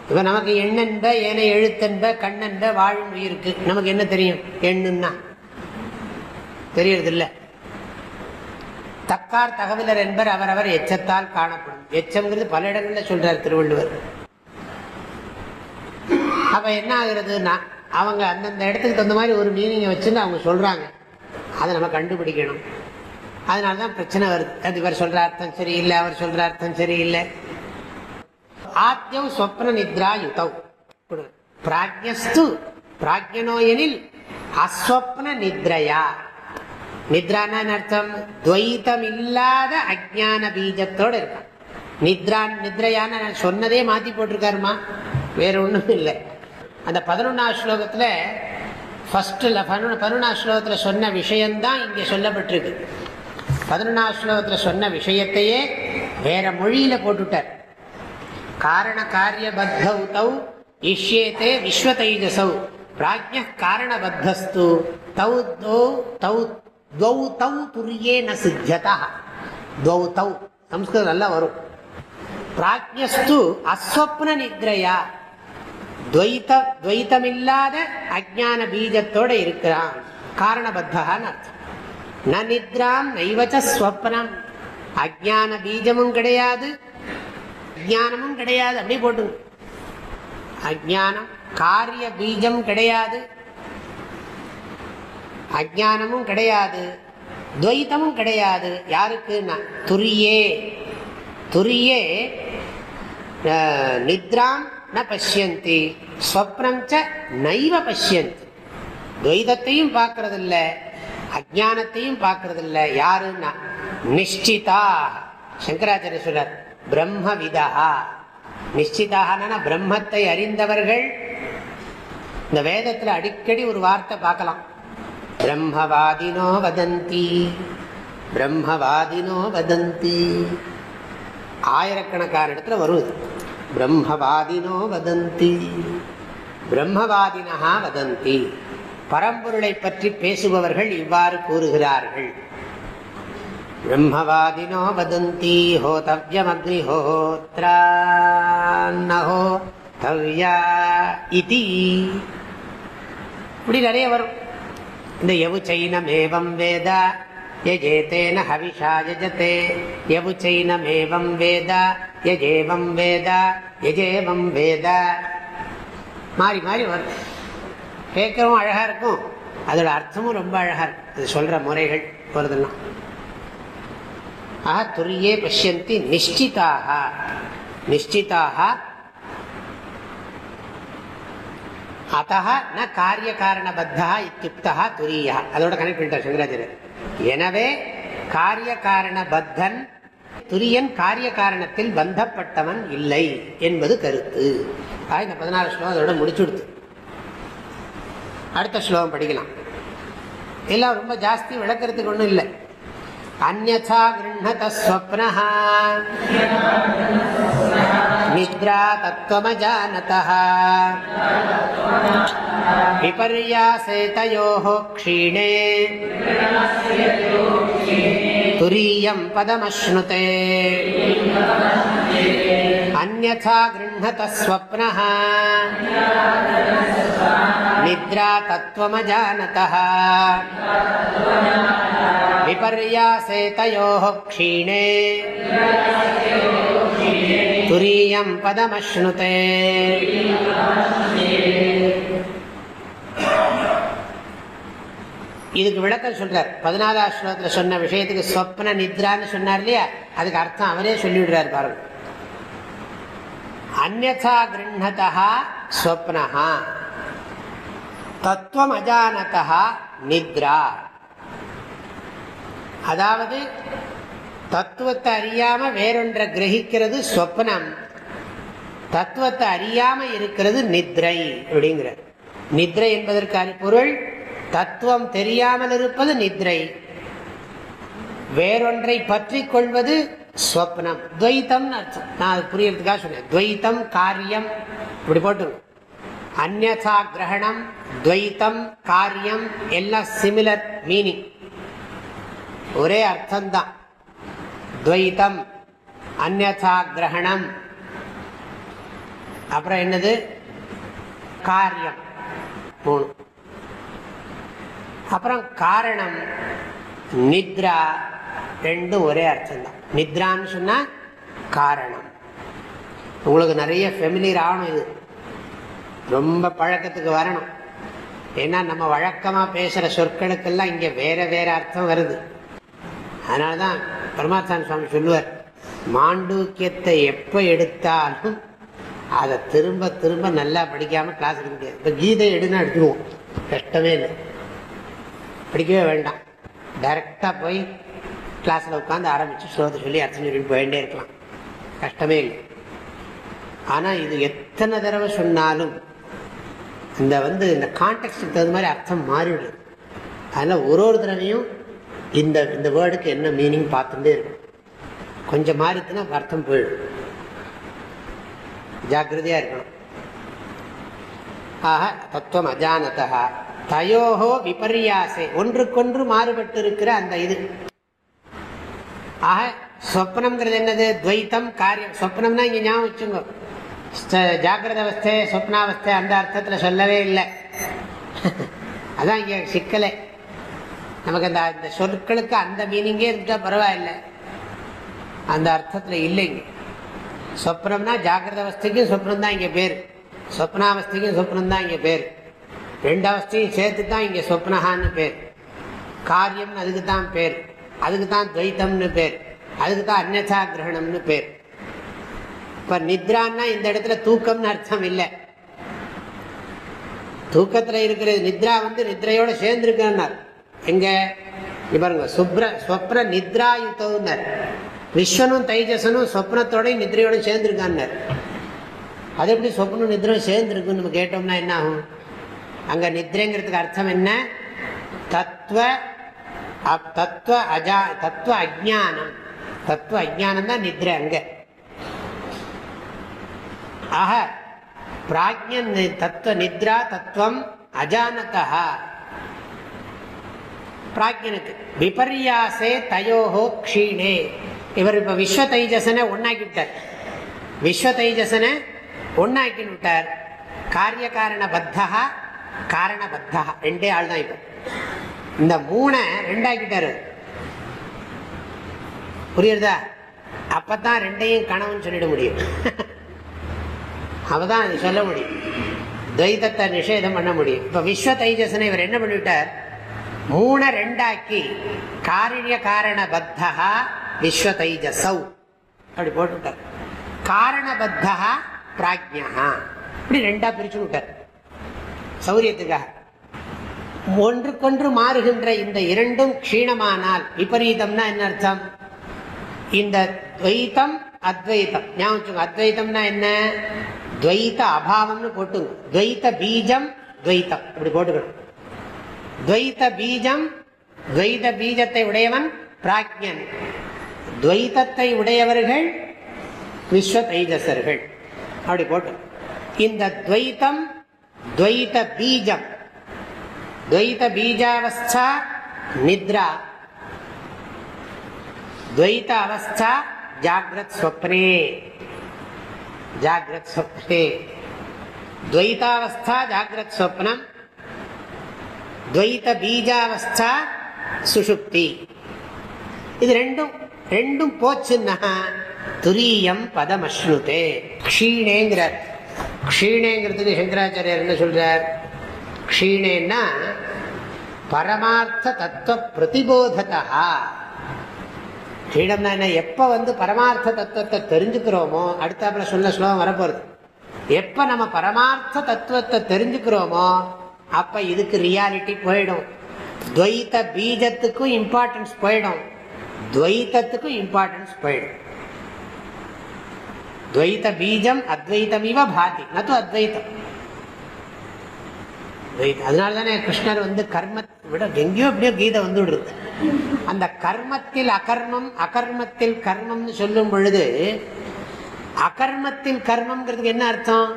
இப்ப நமக்கு எண்ணென்ப ஏனை எழுத்தென்ப கண்ணென்ப வாழும் உயிருக்கு. நமக்கு என்ன தெரியும்? எண்ணுன்னா. தெரியறது இல்ல தக்கார் தகவலர் என்பர் அவரவர் எச்சத்தால் காணப்படும். எச்சம்ங்கிறது பல இடங்கள்ல சொல்றார் திருவள்ளுவர். அப்ப என்ன ஆகுறதுன்னா அவங்க அந்தந்த இடத்துக்கு தகுந்த மாதிரி ஒரு மீனிங்கை வச்சுன்னு அவங்க சொல்றாங்க. அதை நம்ம கண்டுபிடிக்கணும். அதனால தான் பிரச்சனை வருது. அது இவர் சொல்ற அர்த்தம் சரியில்லை அவர் சொல்ற அர்த்தம் சரியில்லை. ஆத்தியம் சொப்ன நித்ரா யுதவ் பிராஜ்யஸ்து பிராஜ்யனோ எனில் அஸ்வப்ன நித்ரையா நித்ரான அர்த்தம் துவைத்தம் இல்லாத அஜான பீஜத்தோடு இருக்கான் நித்ரா நித்ரையான சொன்னதே மாத்தி போட்டிருக்காருமா? வேற ஒன்றும் இல்லை. அந்த பதினொன்னாம் ஸ்லோகத்துல ஃபர்ஸ்ட்ல பதினொன்னாம் ஸ்லோகத்தில் சொன்ன விஷயம்தான் இங்கே சொல்லப்பட்டிருக்கு. பதினொன்னாம் ஸ்லோகத்தில் சொன்ன விஷயத்தையே வேற மொழியில போட்டுட்டார். காரண காரியபத்தௌ தௌ இஷ்யேதே விஸ்வதைஜசௌ பிராஜ்ய காரணபத்தஸ்து தௌ தௌ தௌ துவௌ தௌ துரியே ந சித்தியதா துவௌ தௌ சம்ஸ்கிருதம் நல்லா வரும் பிராஜ்யஸ்து அஸ்வப்ன நித்ரையா துவைத்த துவைத்தமில்லாத அஜான பீஜத்தோடு இருக்கிறான் காரணபத்தகான்னு அர்த்தம் ந நித்ராம் நைவச்ச ஸ்வப்னம் அஜான பீஜமும் கிடையாது அஜானமும் கிடையாது. அப்படி போட்டு அஜானம் காரிய பீஜம் கிடையாது. அஜானமும் கிடையாது. துவைத்தமும் கிடையாது. யாருக்கு துரியே. துரியே நித்ராம் ந பசியந்தி ஸ்வப்னம் ச நைவ பசியந்தி துவைதத்தையும் பார்க்கறதில்ல. அஜானத்தையும் பார்க்கறதில்ல. யாருன்னா? நிஷ்டிதா. சங்கராச்சாரிய சொல்றார். பிரம்மவிதா. நிச்சிதாக பிரம்மத்தை அறிந்தவர்கள் இந்த வேதத்தில் அடிக்கடி ஒரு வார்த்தை பார்க்கலாம். பிரம்மவாதினோ வதந்தி பிரம்மவாதினோ வதந்தி. ஆயிரக்கணக்கான இடத்துல வருவது பிரம்மவாதினோ வதந்தி பிரம்மவாதினா வதந்தி. பரம்பொருளை பற்றி பேசுபவர்கள் இவ்வாறு கூறுகிறார்கள். பிரம்மவாதினோ வதந்தி ஹோதவியமக்னிஹோத்ரான்னஹோ தவ்யா இதி இப்படி நிறைய வரும் இந்த எவு சைனமேவம் வேத யஜேதேன ஹவிஷா யஜதே யவு சைனமேவம் வேத யஜேவம் வேத யஜேவம் வேத மாறி மாறி வரும் கேட்கவும் அழகாக இருக்கும். அதோட அர்த்தமும் ரொம்ப அழகாக இருக்கும் அது சொல்கிற முறைகள் வருதுன்னா ஆக துரியே பசியந்தி நிஷ்டிதாக நிஷ்டிதாக அத்த ந காரிய காரணபத்தா இத்தியுக்தா துரியா அதோட கனெக்ட் பண்ணிட்டார் சங்கராச்சாரியர். எனவே காரிய காரணபத்தன் துரியன் காரிய காரணத்தில் பந்தப்பட்டவன் இல்லை என்பது கருத்து. இந்த பதினாறு ஸ்லோகம் அதோட முடிச்சுடுது அடுத்த ஸ்லோகம் படிக்கலாம். எல்லாம் ரொம்ப ஜாஸ்தி விளக்கிறதுக்கு ஒன்றும் இல்லை. अन्यथा गृह्णतस्वप्नः निद्रा तत्त्वमजानतः विपर्यासेतयोः क्षीणे तुरीयम् पदमश्नुते अन्यथा गृह्णतस्वप्नः निद्रा तत्त्वमजानतः विपर्यासेतयोः क्षीणे तुरीयम् पदमश्नुते இதுக்கு விளக்கம் சொல்றார் பதினாறாம் ஸ்லோகத்துல சொன்ன விஷயத்துக்கு சொப்ன நித்ரான்னு சொன்னார் இல்லையா அதுக்கு அர்த்தம் அவரே சொல்லிவிடுறார் பாருங்க அந்நா கிருண்ணதா ஸ்வப்னஹா தத்துவம் அஜானதா நித்ரா அதாவது தத்துவத்தை அறியாம வேறொன்றை கிரகிக்கிறது சொப்னம். தத்துவத்தை அறியாம இருக்கிறது நித்ரை அப்படிங்கிற நித்ரை என்பதற்கு பொருள் தத்துவம் தெரியாமல் இருப்பது நித்ரை. வேறொன்றை பற்றி கொள்வது ஸ்வப்னம் துவைத்தம் அர்த்தம். நான் அது புரியறதுக்காக சொன்னேன். துவைத்தம் காரியம் இப்படி போட்டு அந்நா கிரகணம் துவைத்தம் காரியம் எல்லாம் சிமிலர் மீனிங் ஒரே அர்த்தம்தான். துவைத்தம் அந்நா கிரகணம். அப்புறம் என்னது? காரியம். மூணு. அப்புறம் காரணம் நித்ரா ரெண்டும் ஒரே அர்த்தம் தான் நித்ரான்னு சொன்னால் காரணம். உங்களுக்கு நிறைய ஃபெமிலியர் ஆகணும் இது. ரொம்ப பழக்கத்துக்கு வரணும். ஏன்னா நம்ம வழக்கமாக பேசுகிற சொற்களுக்கெல்லாம் இங்கே வேற வேற அர்த்தம் வருது. அதனால தான் பரமாத்தான் சுவாமி சொல்லுவார் மாண்டூக்கியத்தை எப்போ எடுத்தாலும் அதை திரும்ப திரும்ப நல்லா படிக்காமல் கிளாஸ் எடுக்க முடியாது. இப்போ கீதை எடுனா எடுத்துருவோம் கஷ்டமே இல்லை. படிக்கவே வேண்டாம். டைரெக்டாக போய் கிளாஸில் உட்காந்து ஆரம்பித்து ஸ்லோகத்தை சொல்லி அர்த்தம் சொல்லி போயிட்டே இருக்கலாம். கஷ்டமே இல்லை. ஆனால் இது எத்தனை தடவை சொன்னாலும் இந்த வந்து இந்த கான்டெக்ட்டுக்கு தகுந்த மாதிரி அர்த்தம் மாறிவிடுது. அதனால் ஒரு ஒரு தடவையும் இந்த இந்த வேர்டுக்கு என்ன மீனிங் பார்த்துட்டே இருக்கும். கொஞ்சம் மாறித்துனா அர்த்தம் போயிடும். ஜாக்கிரதையாக இருக்கணும். ஆக தத்துவம் அஜானதா. தயோகோ விபரியாசை. ஒன்றுக்கொன்று மாறுபட்டு இருக்கிற அந்த இது. ஆக சொப்னம்ங்கிறது என்னது? துவைத்தம் காரியம். சொப்னம்னா இங்க ஞாபகம் வச்சுங்க ஜாகிரத அவஸ்தை சொப்னாவஸ்தை அந்த அர்த்தத்தில் சொல்லவே இல்லை. அதான் இங்க சிக்கலை. நமக்கு அந்த அந்த சொற்களுக்கு அந்த மீனிங்கே இருந்துட்டா பரவாயில்லை. அந்த அர்த்தத்தில் இல்லைங்க. சொப்னம்னா ஜாகிரத அவஸ்தைக்கும் சொப்னம் தான் இங்கே பேர். சொப்னாவஸ்தைக்கும் சொப்னம் தான் இங்கே பேர். ரெண்டு அவஸ்தையும் சேர்த்து தான் இங்கே சொப்னஹான்னு பேர். காரியம்னு அதுக்கு தான் பேர். அதுக்கு தான் துவைத்தம்னு பேர். அதுக்கு தான் அந்நதா கிரகணம்னு பேர். இப்போ நித்ரான்னா இந்த இடத்துல தூக்கம்னு அர்த்தம் இல்லை. தூக்கத்தில் இருக்கிற நித்ரா வந்து நித்ரையோடு சேர்ந்துருக்கார் எங்க? பாருங்க சுப்ர சொப்ர நித்ராயுத்தவுனர் விஸ்வனும் தைஜசனும் சொப்னத்தோடையும் நித்ரையோடும் சேர்ந்துருக்கான்னார் அது எப்படி சொப்னம் நித்ரம் சேர்ந்துருக்குன்னு நம்ம கேட்டோம்னா என்ன ஆகும்? அங்க நித்ரைங்கிறதுக்கு அர்த்தம் என்ன? தத்துவ தத்துவ அஜா தத்துவ அஜானம் தத்துவ அஜானம் தான் நித்ரை அங்க. ஆக பிராஜ்யன் தத்துவ நித்ரா தத்துவம் அஜானதா பிராஜ்யனுக்கு விபர்யாசே தயோஹோ க்ஷீணே. இவர் இப்போ விஸ்வ தைஜசனை ஒன்னாக்கி விட்டார் விஸ்வ தைஜசனை ஒன்னாக்கி விட்டார் காரிய காரண பத்தகா காரண பத்தகா ரெண்டே ஆள் தான் இந்த மூணை ரெண்டாக்கிட்டாரு புரியுறதா? அப்பதான் ரெண்டையும் கனவுன்னு சொல்லிட முடியும். அவதான் அது சொல்ல முடியும். துவைதத்தை நிஷேதம் பண்ண முடியும். இப்ப விஸ்வ தைஜசனை இவர் என்ன பண்ணிவிட்டார்? மூணை ரெண்டாக்கி காரிய காரண பத்தா விஸ்வ தைஜசௌ அப்படி போட்டுவிட்டார் காரணபத்தா பிராஜ்யா இப்படி ரெண்டா பிரிச்சு விட்டார். சௌரியத்துக்காக. ஒன்றுக்கொன்று மாறுகின்ற இந்த இரண்டும் க்ஷீணமானால் விபரீதம்னா என்ன அர்த்தம்? இந்த துவைத்தம் அத்வைத்தம். ஞாபகம் அத்வைத்தம்னா என்ன? துவைத்த அபாவம்னு போட்டுங்க துவைத்த பீஜம் துவைத்தம். இப்படி போட்டுக்கணும். துவைத்த பீஜம் துவைத பீஜத்தை உடையவன் பிராக்ஞன். துவைத்தத்தை உடையவர்கள் விஸ்வ தைஜசர்கள் அப்படி போட்டு இந்த துவைத்தம் துவைத பீஜம் துவைத பீஜாவஸ்தா நித்ரா. துவைத அவஸ்தா ஜாகிரத் ஸ்வப்னே. ஜாகிரத் ஸ்வப்னே. துவைதாவஸ்தா ஜாகிரத் ஸ்வப்னம். துவைத பீஜாவஸ்தா சுஷுப்தி இது ரெண்டும் ரெண்டும் போச்சுன்னா துரியம் பதமஸ்னுதே க்ஷீணேங்கிறார் க்ஷீணேங்கிறதுக்கு சங்கராச்சாரியர் என்ன சொல்றார். க்ஷீணேன்னா பரமார்த்த தத்துவ பிரதிபோததா க்ஷீணம்னா என்ன எப்போ வந்து பரமார்த்த தத்துவத்தை தெரிஞ்சுக்கிறோமோ அடுத்தாப்புல சொன்ன ஸ்லோகம் வரப்போறது. எப்போ நம்ம பரமார்த்த தத்துவத்தை தெரிஞ்சுக்கிறோமோ அப்ப இதுக்கு ரியாலிட்டி போயிடும். துவைத்த பீஜத்துக்கும் இம்பார்ட்டன்ஸ் போயிடும். துவைத்தத்துக்கும் இம்பார்ட்டன்ஸ் போயிடும். துவைத்த பீஜம் அத்வைத்தம் இவ பாதி நத்து அத்வைத்தம். அதனால தானே கிருஷ்ணர் வந்து கர்ம விட எங்கேயோ எப்படியோ கீதை வந்து விடுறது அந்த கர்மத்தில் அகர்மம் அகர்மத்தில் கர்மம்னு சொல்லும் பொழுது அகர்மத்தில் கர்மம்ங்கிறதுக்கு என்ன அர்த்தம்?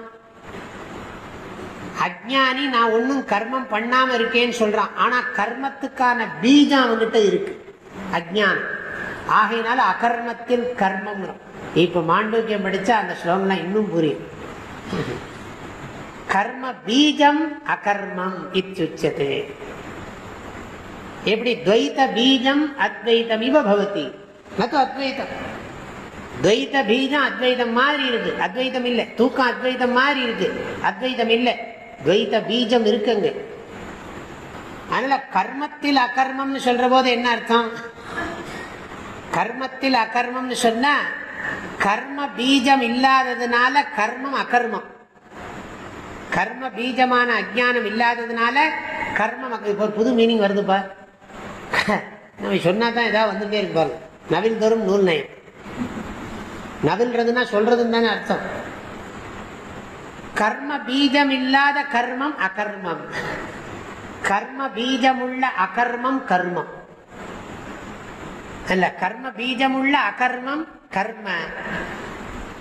அஜானி நான் ஒன்றும் கர்மம் பண்ணாமல் இருக்கேன்னு சொல்கிறான் ஆனால் கர்மத்துக்கான பீஜம் அவன்கிட்ட இருக்கு. அஜ்ஞானம். ஆகையினால அகர்மத்தில் கர்மம். இப்போ மாண்டூக்கியம் படித்தா அந்த ஸ்லோகம்லாம் இன்னும் புரியும். கர்ம பீஜம் அகர்மம் இத்தியுச்சது எப்படி? துவைத்த பீஜம் அத்வைத்தம் இவ பவதி. நத்து அத்வைத்தம்? துவைத்த பீஜம் அத்வைதம் மாதிரி இருக்கு. அத்வைதம் இல்லை. தூக்கம் அத்வைதம் மாதிரி இருக்கு. அத்வைதம் இல்லை. துவைத்த பீஜம் இருக்குங்க. அதனால கர்மத்தில் அகர்மம்னு சொல்ற போது என்ன அர்த்தம்? கர்மத்தில் அகர்மம்னு சொன்னா கர்ம பீஜம் இல்லாததுனால கர்மம் அகர்மம். கர்ம பீஜமான அஜானம் இல்லாததுனால கர்மம் இப்போ புது மீனிங் வருதுப்பா நம்ம சொன்னா தான் ஏதாவது வந்துட்டே இருப்பாங்க நவில் தோறும் நூல் நயம். நவில்றதுன்னா சொல்றதுன்னு தானே அர்த்தம். கர்ம பீஜம் இல்லாத கர்மம் அகர்மம். கர்ம பீஜமுள்ள அகர்மம் கர்மம். அல்ல கர்ம பீஜமுள்ள அகர்மம் கர்ம.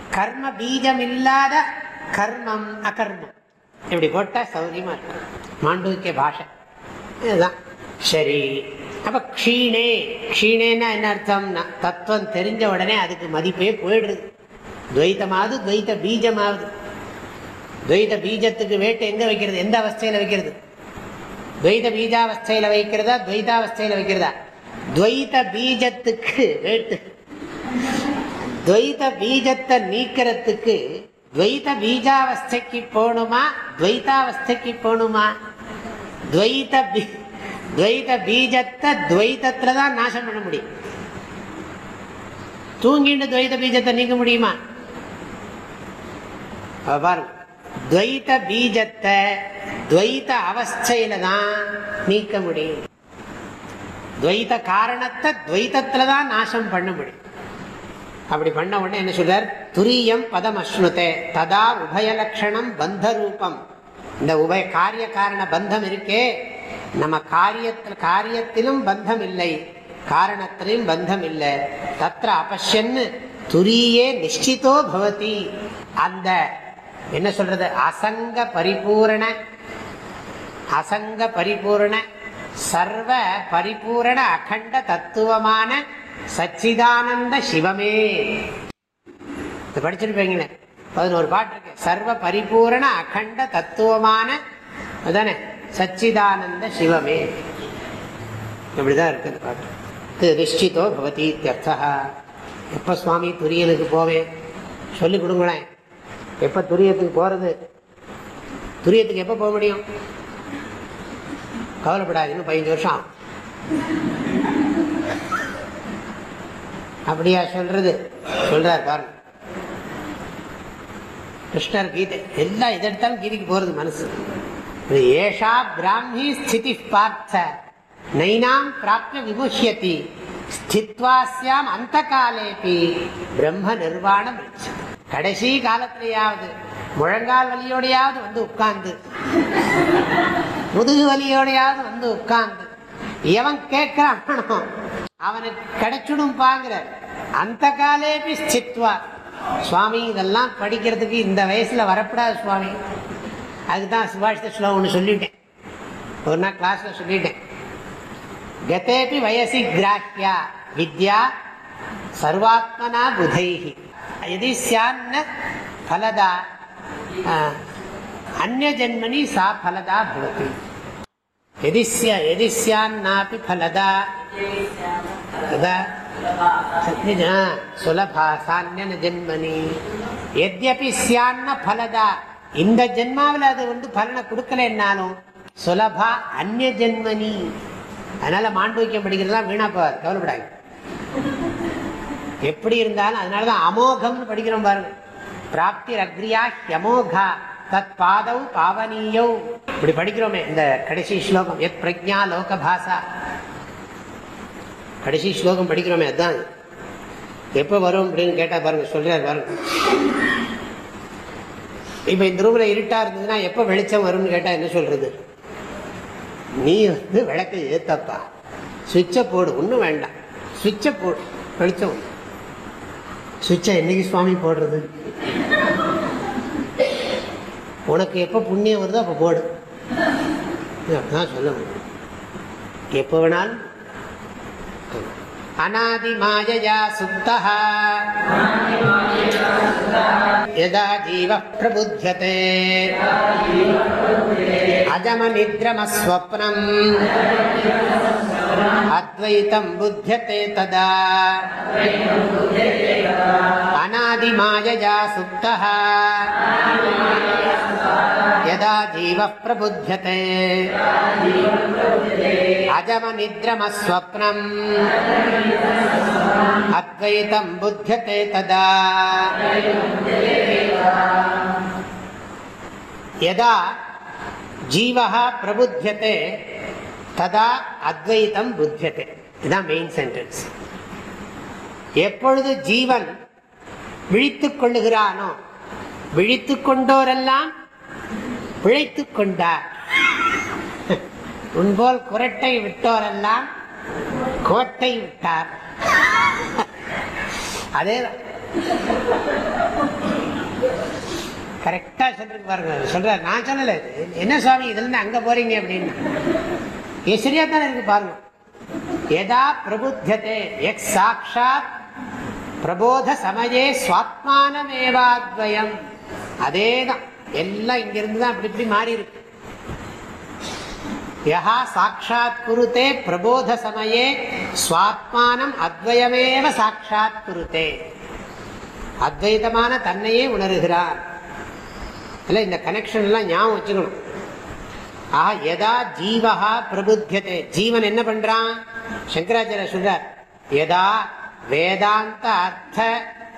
கர்ம பீஜம் இல்லாத கர்மம் அகர்மம். இப்படி போட்டா சௌரியமா இருக்கும். மாண்டூக்கிய பாஷை. இதுதான். சரி. அப்ப க்ஷீணே. க்ஷீணேன்னா என்ன அர்த்தம்னா தத்துவம் தெரிஞ்ச உடனே அதுக்கு மதிப்பே போயிடுறது துவைத்தமாவது துவைத்த பீஜமாவது. துவைத பீஜத்துக்கு வேட்டு எங்க வைக்கிறது? எந்த அவஸ்தையில வைக்கிறது? துவைத பீஜாவஸ்தையில வைக்கிறதா? துவைதாவஸ்தையில வைக்கிறதா? துவைத பீஜத்துக்கு வேட்டு. துவைத பீஜத்தை நீக்கிறதுக்கு துவைத பீஜாவஸ்தைக்கு போகணுமா துவைதாவஸ்தைக்கு போகணுமா துவைத துவைத பீஜத்தை துவைதத்துல தான் நாசம் பண்ண முடியும். தூங்கிட்டு துவைத பீஜத்தை நீக்க முடியுமா? பாருங்க. துவைத்த பீஜத்தை துவைத்த அவஸ்தையில தான் நீக்க முடியும் துவைத்த காரணத்தை துவைத்தத்துல தான் நாசம் பண்ண முடியும் அப்படி பண்ண உடனே என்ன சொல்றார்? துரியம் பதம் அஸ்னுதே ததா உபயலட்சணம் பந்த ரூபம் இந்த உபய காரிய காரண பந்தம் இருக்கே நம்ம காரியத்தில் காரியத்திலும் பந்தம் இல்லை காரணத்திலையும் பந்தம் இல்லை தத்திர அபஷ்யன்னு துரியே நிச்சிதோ பவதி. அந்த என்ன சொல்றது? அசங்க பரிபூரண அசங்க பரிபூரண சர்வ பரிபூரண அகண்ட தத்துவமான சச்சிதானந்த சிவமே. படிச்சிருப்பீங்களே பதினோரு பாட்டு இருக்கு. சர்வ பரிபூரண அகண்ட தத்துவமான அதானே? சச்சிதானந்த சிவமே. இப்படிதான் இருக்குது பாட்டு. நிஷ்டிதோ பவதி இத்தியர்த்தா எப்போ சுவாமி துரியனுக்கு போவேன்? சொல்லி கொடுங்களேன். எப்போ துரியத்துக்கு போகிறது துரியத்துக்கு எப்போ போக முடியும்? கவலைப்படாதுன்னு பதினஞ்சு வருஷம் அப்படியா சொல்றது? சொல்றார் பாருங்க. கிருஷ்ணர் கீதை எல்லாம் இதெடுத்தாலும் கீதைக்கு போறது மனசு. ஏஷா பிராமி ஸ்திதி பார்த்த நைனாம் பிராப்த விமுஷ்யதி ஸ்தித்வாசியாம் அந்த காலேபி பிரம்ம நிர்வாணம் கடைசி காலத்திலேயாவது முழங்கால் வலியோடையாவது வந்து உட்கார்ந்து முதுகு வலியோடையாவது வந்து உட்கார்ந்து எவன் கேட்கிறான் அவனுக்கு கிடைச்சிடும் பாங்கிற அந்த காலேபி ஸ்தித்வா சுவாமி இதெல்லாம் படிக்கிறதுக்கு இந்த வயசுல வரப்படாது சுவாமி. அதுதான் சுபாஷித ஸ்லோகம்னு ஒன்று சொல்லிட்டேன். ஒரு நாள் கிளாஸ்ல சொல்லிட்டேன். கதேபி வயசி கிராஹ்யா வித்யா சர்வாத்மனா புதைஹி. எதி சியான்ன பலதா அந்நஜன்மனி சா பலதா பவதி எதிஸ்ய எதிஸ்யான்னாபி பலதா ததா சுலபா சான்யன ஜென்மனி எத்யபி சியான்ன பலதா இந்த ஜென்மாவில் அது வந்து பலனை கொடுக்கலன்னாலும் சுலபா அந்நிய ஜென்மனி. அதனால மாண்டவிக்கம் படிக்கிறதுலாம் வீணா போவார் கவலைப்படாது எப்படி இருந்தாலும் அதனாலதான் அமோகம்னு படிக்கிறோம் பாருங்க. பிராப்தி அக்ரியா ஹியமோகா தத் பாதவ் பாவனீயோ. இப்படி படிக்கிறோமே இந்த கடைசி ஸ்லோகம். எத் பிரஜா லோக பாசா கடைசி ஸ்லோகம் படிக்கிறோமே அதுதான் எப்போ வரும் அப்படின்னு கேட்டா பாருங்க சொல்றாரு பாருங்க. இப்ப இந்த ரூம்ல இருட்டா இருந்ததுன்னா எப்ப வெளிச்சம் வரும்னு கேட்டா என்ன சொல்றது? நீ வந்து விளக்கை ஏத்தப்பா. சுவிட்சை போடு ஒன்றும் வேண்டாம். சுவிட்சை போடு வெளிச்சம் சுவிட்சை என்னைக்கு சுவாமி போடுறது? உனக்கு எப்போ புண்ணியம் வருதோ அப்போ போடு. அப்படிதான் சொல்ல முடியும். எப்போ வேணாலும். அநாதி மாயையா சுப்தா எதா ஜீவ பிரபுத்தியதே அஜமனித்ரமஸ்வப்னம் அத்வைத்தம் புத்தியதே ததா அநாதி மாயையா சுப்தா யதா ஜீவ பிரபுத்தியதே அஜம நித்ரமஸ்வப்னம் அத்வைத்தம் புத்தியதே ததா யதா ஜீவா பிரபுத்தியதே ததா அத்வைதம் புத்தியத்தை இதுதான் மெயின் சென்டென்ஸ் எப்பொழுது ஜீவன் விழித்துக் கொள்ளுகிறானோ விழித்துக் கொண்டோரெல்லாம் பிழைத்துக் கொண்டார். உன்போல் குரட்டை விட்டோரெல்லாம் கோட்டை விட்டார். அதே கரெக்டா சொல்றேன் பாருங்க. சொல்ற நான் சொல்லல. என்ன சுவாமி இதுல இருந்து அங்க போறீங்க அப்படின்னு. இது சரியா தானே இருக்கு பாருங்க. எதா பிரபுத்தியதே எக் சாட்சாத் பிரபோத சமயே சுவாத்மானமேவாத்வயம். அதே தான் எல்லாம் இங்கிருந்து தான் அப்படி இப்படி மாறி இருக்கு யா சாட்சாத் குருத்தே பிரபோத சமயே சுவாத்மானம் அத்வயமேவ சாட்சாத் குருத்தே. அத்வைதமான தன்னையே உணர்கிறார். இல்லை இந்த கனெக்ஷன் எல்லாம் ஞாபகம் வச்சுக்கணும். ஆஹா எதா ஜீவகா பிரபுத்தியதே. ஜீவன் என்ன பண்றான்? சங்கராச்சாரிய சொல்றார் எதா வேதாந்த அர்த்த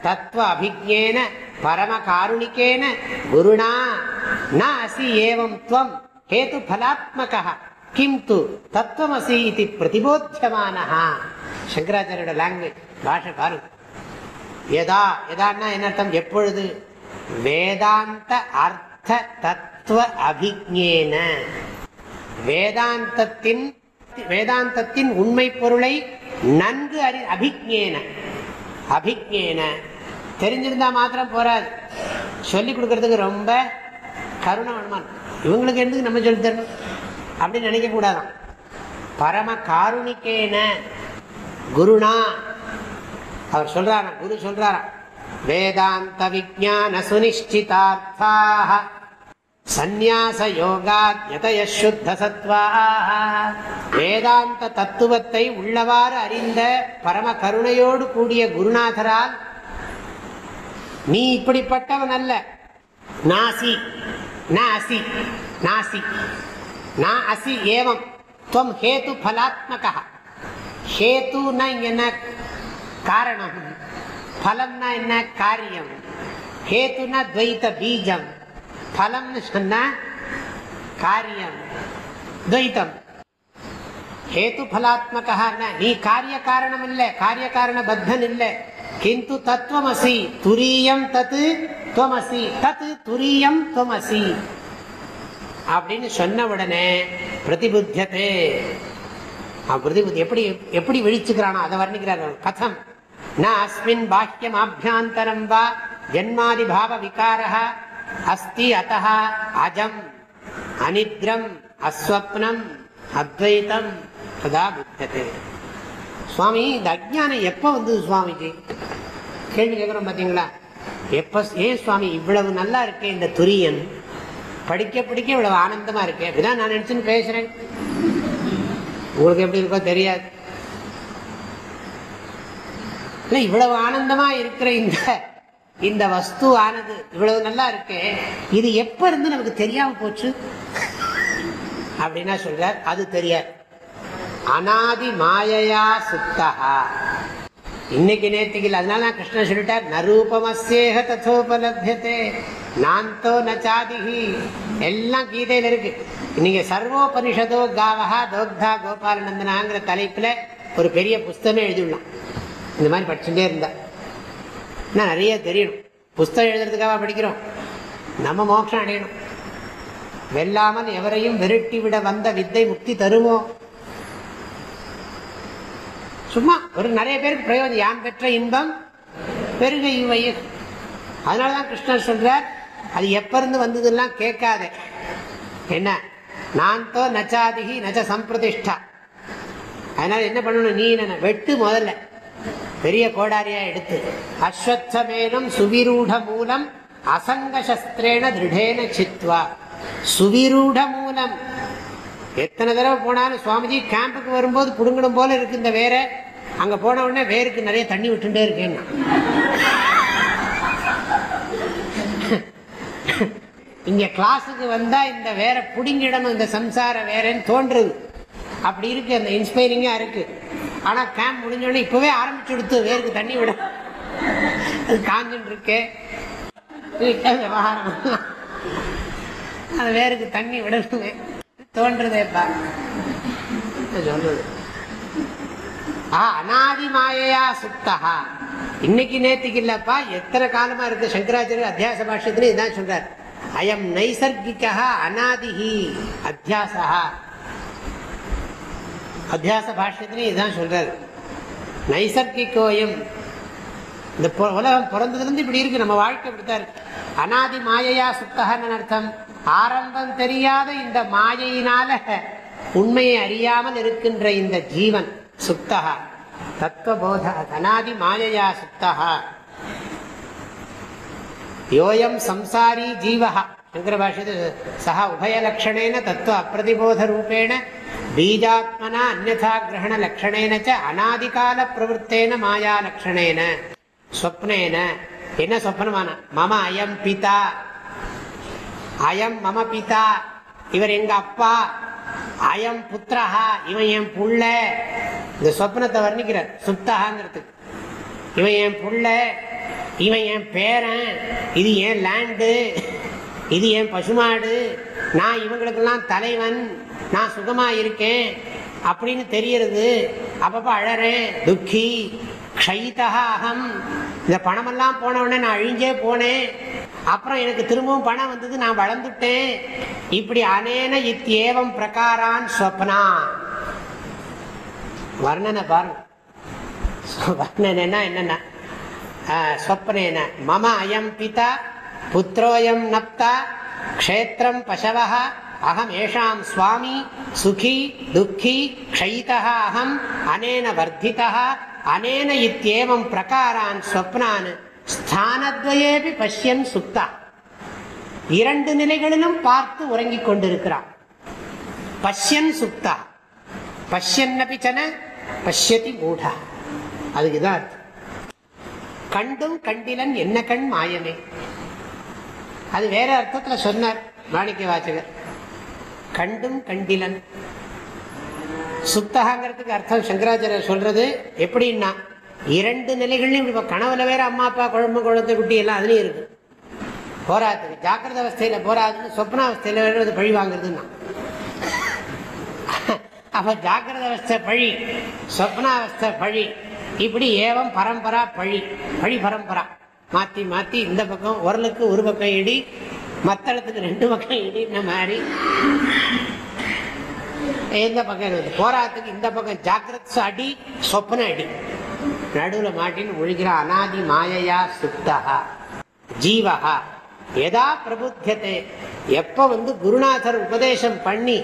தத்துவ அபிஜேன பரம காருணிக்கேன குருணா ந அசி ஏவம் துவம் ஹேத்து பலாத்மக கிம் து தத்துவமசி இது பிரதிபோத்தியமான சங்கராச்சாரியோட லாங்குவேஜ் பாஷை பாருங்க. எதா எதான்னா என்ன அர்த்தம்? எப்பொழுது? வேதாந்த அர்த்த தத்துவ அபிஜேன. வேதாந்தத்தின் வேதாந்தத்தின் உண்மை பொருளை நன்கு அறி அபிஜேன. அபிஜேன. தெரிஞ்சிருந்தா மாத்திரம் போராது சொல்லி கொடுக்கறதுக்கு ரொம்ப கருணை இவங்களுக்கு எதுக்கு நம்ம சொல்லி தரணும்? அப்படின்னு நினைக்க கூடாதான். பரம காருணிக்கேன குருணா அவர் சொல்றாரா குரு சொல்றாரா வேதாந்த விஜான சுனிஷ்டிதார்த்தாக. சந்நியாச வேதாந்த தத்துவத்தை உள்ளவாறு அறிந்த பரம கருணையோடு கூடிய குருநாதரால் நீ இப்படிப்பட்டவன் அல்ல. நாசி நாசி நாசி நா அசி ஏவம். துவம் ஹேது பலாத்மகா. ஹேத்துனா இங்க என்ன காரணம் பலம்னா என்ன காரியம். ஹேத்துனா துவைத்த பீஜம். பலம்னு சொன்னா காரியம். துவைத்தம். ஹேத்து பலாத்மகா நீ காரிய காரணம் இல்ல காரிய காரண பத்தன் இல்ல கிந்து தத்துவமசி துரியம் தத்து துவமசி தத்து துரியம் துவமசி. அப்படின்னு சொன்ன உடனே பிரதிபுத்தியதே. பிரதிபுத்தி எப்படி எப்படி விழிச்சுக்கிறானோ அதை வர்ணிக்கிறார்கள் கதம். ந அஸ்மின் பாக்கியம் ஆபியாந்தரம் வா ஜன்மாதி பாவ விகார அஸ்தி அத்த அஜம் அனித்ரம் அஸ்வப்னம் அத்வைத்தம் ததா புத்தது சுவாமி இந்த அஜானம் எப்போ வந்தது சுவாமிஜி? கேள்வி கேட்குறோம் பார்த்தீங்களா எப்போ ஏன் சுவாமி இவ்வளவு நல்லா இருக்கே இந்த துரியன்? படிக்க படிக்க இவ்வளவு ஆனந்தமா இருக்கே. அப்படிதான் நான் நினச்சின்னு பேசுகிறேன் உங்களுக்கு எப்படி இருக்கோ தெரியாது. இல்லை இவ்வளவு ஆனந்தமாக இருக்கிற இந்த இந்த வஸ்து ஆனது இவ்வளவு நல்லா இருக்கு இது எப்ப இருந்து நமக்கு தெரியாம போச்சு? அப்படின்னா சொல்றார் அது தெரியாது. அனாதி மாயையா சுத்தகா இன்னைக்கு நேற்றுக்கு அதனால நான் கிருஷ்ணன் சொல்லிட்டார் நரூபமசேக ததோபலபியத்தே நாந்தோ நச்சாதிகி எல்லாம் கீதையில இருக்கு. நீங்க சர்வோபனிஷதோ காவகா தோக்தா கோபாலநந்தனாங்கிற தலைப்புல ஒரு பெரிய புஸ்தமே எழுதிடலாம் இந்த மாதிரி படிச்சுட்டே இருந்தா இன்னும் நிறைய தெரியணும். புஸ்தகம் எழுதுறதுக்காக படிக்கிறோம். நம்ம மோட்சம் அடையணும். வெல்லாமல் எவரையும் விரட்டி விட வந்த வித்தை முக்தி தருமோ? சும்மா ஒரு நிறைய பேருக்கு பிரயோஜனம். யான் பெற்ற இன்பம்? பெருக அதனால தான் கிருஷ்ணர் சொல்றார் அது எப்பருந்து வந்ததுலாம் கேட்காத. என்ன? நான் தோ நச்சாதிகி நச்ச சம்பிரதிஷ்டா. அதனால என்ன பண்ணணும்? நீ என்ன வெட்டு முதல்ல. பெரிய கோடாரியா எடுத்து அஸ்வத்தமேனம் சுவிரூட மூலம் அசங்க சஸ்திரேன திருடேன சித்வா. சுவிரூட மூலம் எத்தனை தடவை போனாலும் சுவாமிஜி கேம்புக்கு வரும்போது புடுங்கணும் போல இருக்கு இந்த வேற அங்க போன உடனே வேருக்கு நிறைய தண்ணி விட்டுட்டே இருக்கேன் இங்க கிளாஸுக்கு வந்தா இந்த வேற புடுங்கிடணும் இந்த சம்சார வேறன்னு தோன்றுது. அப்படி இருக்கு அந்த இன்ஸ்பைரிங்கா இருக்கு. ஆனால் கேம்ப் முடிஞ்சோடனே இப்பவே ஆரம்பிச்சு கொடுத்து வேருக்கு தண்ணி விட. அது காஞ்சுன்னு இருக்கு. விவகாரம் அது வேருக்கு தண்ணி விடணுமே. தோன்றதேப்பா சொல்றது? ஆ அனாதி மாயையா சுத்தகா இன்னைக்கு நேத்துக்கு இல்லப்பா எத்தனை காலமா இருக்கு சங்கராச்சாரிய அத்தியாச பாஷ்யத்துல இதான் சொல்றார். அயம் நைசர்கிக்கா அநாதிஹி அத்தியாசா அத்தியாச பாஷ்யத்திலையும் இதுதான் சொல்றாரு. நைசர்கிகோயம். இந்த உலகம் பிறந்ததுலேருந்து இப்படி இருக்கு. நம்ம வாழ்க்கை இப்படித்தான் இருக்கு. அனாதி மாயையா சுத்தகன்னு அர்த்தம். ஆரம்பம் தெரியாத இந்த மாயையினால உண்மையை அறியாமல் இருக்கின்ற இந்த ஜீவன் சுத்தகா தத்துவபோத அனாதி மாயையா சுத்தகா யோயம் சம்சாரி ஜீவகா சங்கர பாஷத்து சஹா உபயலக்ஷணேன தத்துவ அப்பிரதிபோத ரூபேண பீஜாத்மனா அந்நா கிரகண லக்ஷணேன அநாதிகால பிரவருத்தேன மாயா லட்சணேன சொப்னேன என்ன சொப்னமான மம அயம் பிதா அயம் மம பிதா இவர் எங்க அப்பா அயம் புத்திரஹா இவன் என் புள்ள இந்த சொப்னத்தை வர்ணிக்கிறார் சுப்தகாங்கிறதுக்கு இவன் என் புள்ள இவன் என் பேரன் இது என் லேண்டு இது என் பசுமாடு. நான் இவங்களுக்கெல்லாம் தலைவன். நான் சுகமா இருக்கேன். அப்படின்னு தெரியறது அப்பப்போ அழறேன் துக்கி க்ஷயிதா அகம் இந்த பணமெல்லாம் போனவுடனே நான் அழிஞ்சே போனேன். அப்புறம் எனக்கு திரும்பவும் பணம் வந்தது நான் வளர்ந்துட்டேன். இப்படி அனேன இத்தியேவம் பிரகாரான் ஸ்வப்னா. வர்ணனை பாருங்க. வர்ணனைனா என்னென்ன? ஸ்வப்னேன. மம அயம் பிதா புத்திரோயம் நப்தா க்ஷேத்திரம் பசவ அகம் ஏஷாம் சுவாமி சுகி துக்கி க்ஷயிதா அகம் அனேன வர்த்திதா அனேன இத்தியேவம் பிரகாரான் ஸ்வப்னான் ஸ்தானத்வயேபி பஷ்யன் சுத்தா இரண்டு நிலைகளிலும் பார்த்து உறங்கிக் கொண்டிருக்கிறான். பஷ்யன் சுத்தா பஷ்யன்னபி சன பஷ்யதி மூடா. அதுக்குதான் அர்த்தம் கண்டும் கண்டிலன் என்ன கண் மாயமே? அது வேற அர்த்தத்தில் சொன்னார் மாணிக்க வாசகர். கண்டும் கண்டிலன். சுத்தகாங்கிறதுக்கு அர்த்தம் சங்கராச்சாரியர் சொல்றது எப்படின்னா இரண்டு நிலைகள்லையும் இப்ப கனவுல வேற அம்மா அப்பா குழம்பு குழந்தை குட்டி எல்லாம் அதுலயும் இருக்கு. போராது. ஜாக்கிரத அவஸ்தையில போராதுன்னு சொப்னாவஸ்தையில வேற பழி வாங்குறதுன்னா. அப்ப ஜாக்கிரத அவஸ்தை பழி சொப்னாவஸ்தை பழி இப்படி ஏவம் பரம்பரா பழி பழி பரம்பரா. மாத்தி மாத்தி இந்த பக்கம் உரலுக்கு ஒரு பக்கம் இடி மத்தளத்துக்கு ரெண்டு பக்கம் இடி இந்த மாதிரி. எந்த பக்கம் இருக்குது போராட்டத்துக்கு இந்த பக்கம் ஜாக்கிரத் அடி சொப்பன அடி. நடுவில் மாட்டின்னு முழுகிற அனாதி மாயையா சுத்தா ஜீவகா எதா பிரபுத்தியத்தை எப்ப வந்து குருநாதர் உபதேசம் பண்ணி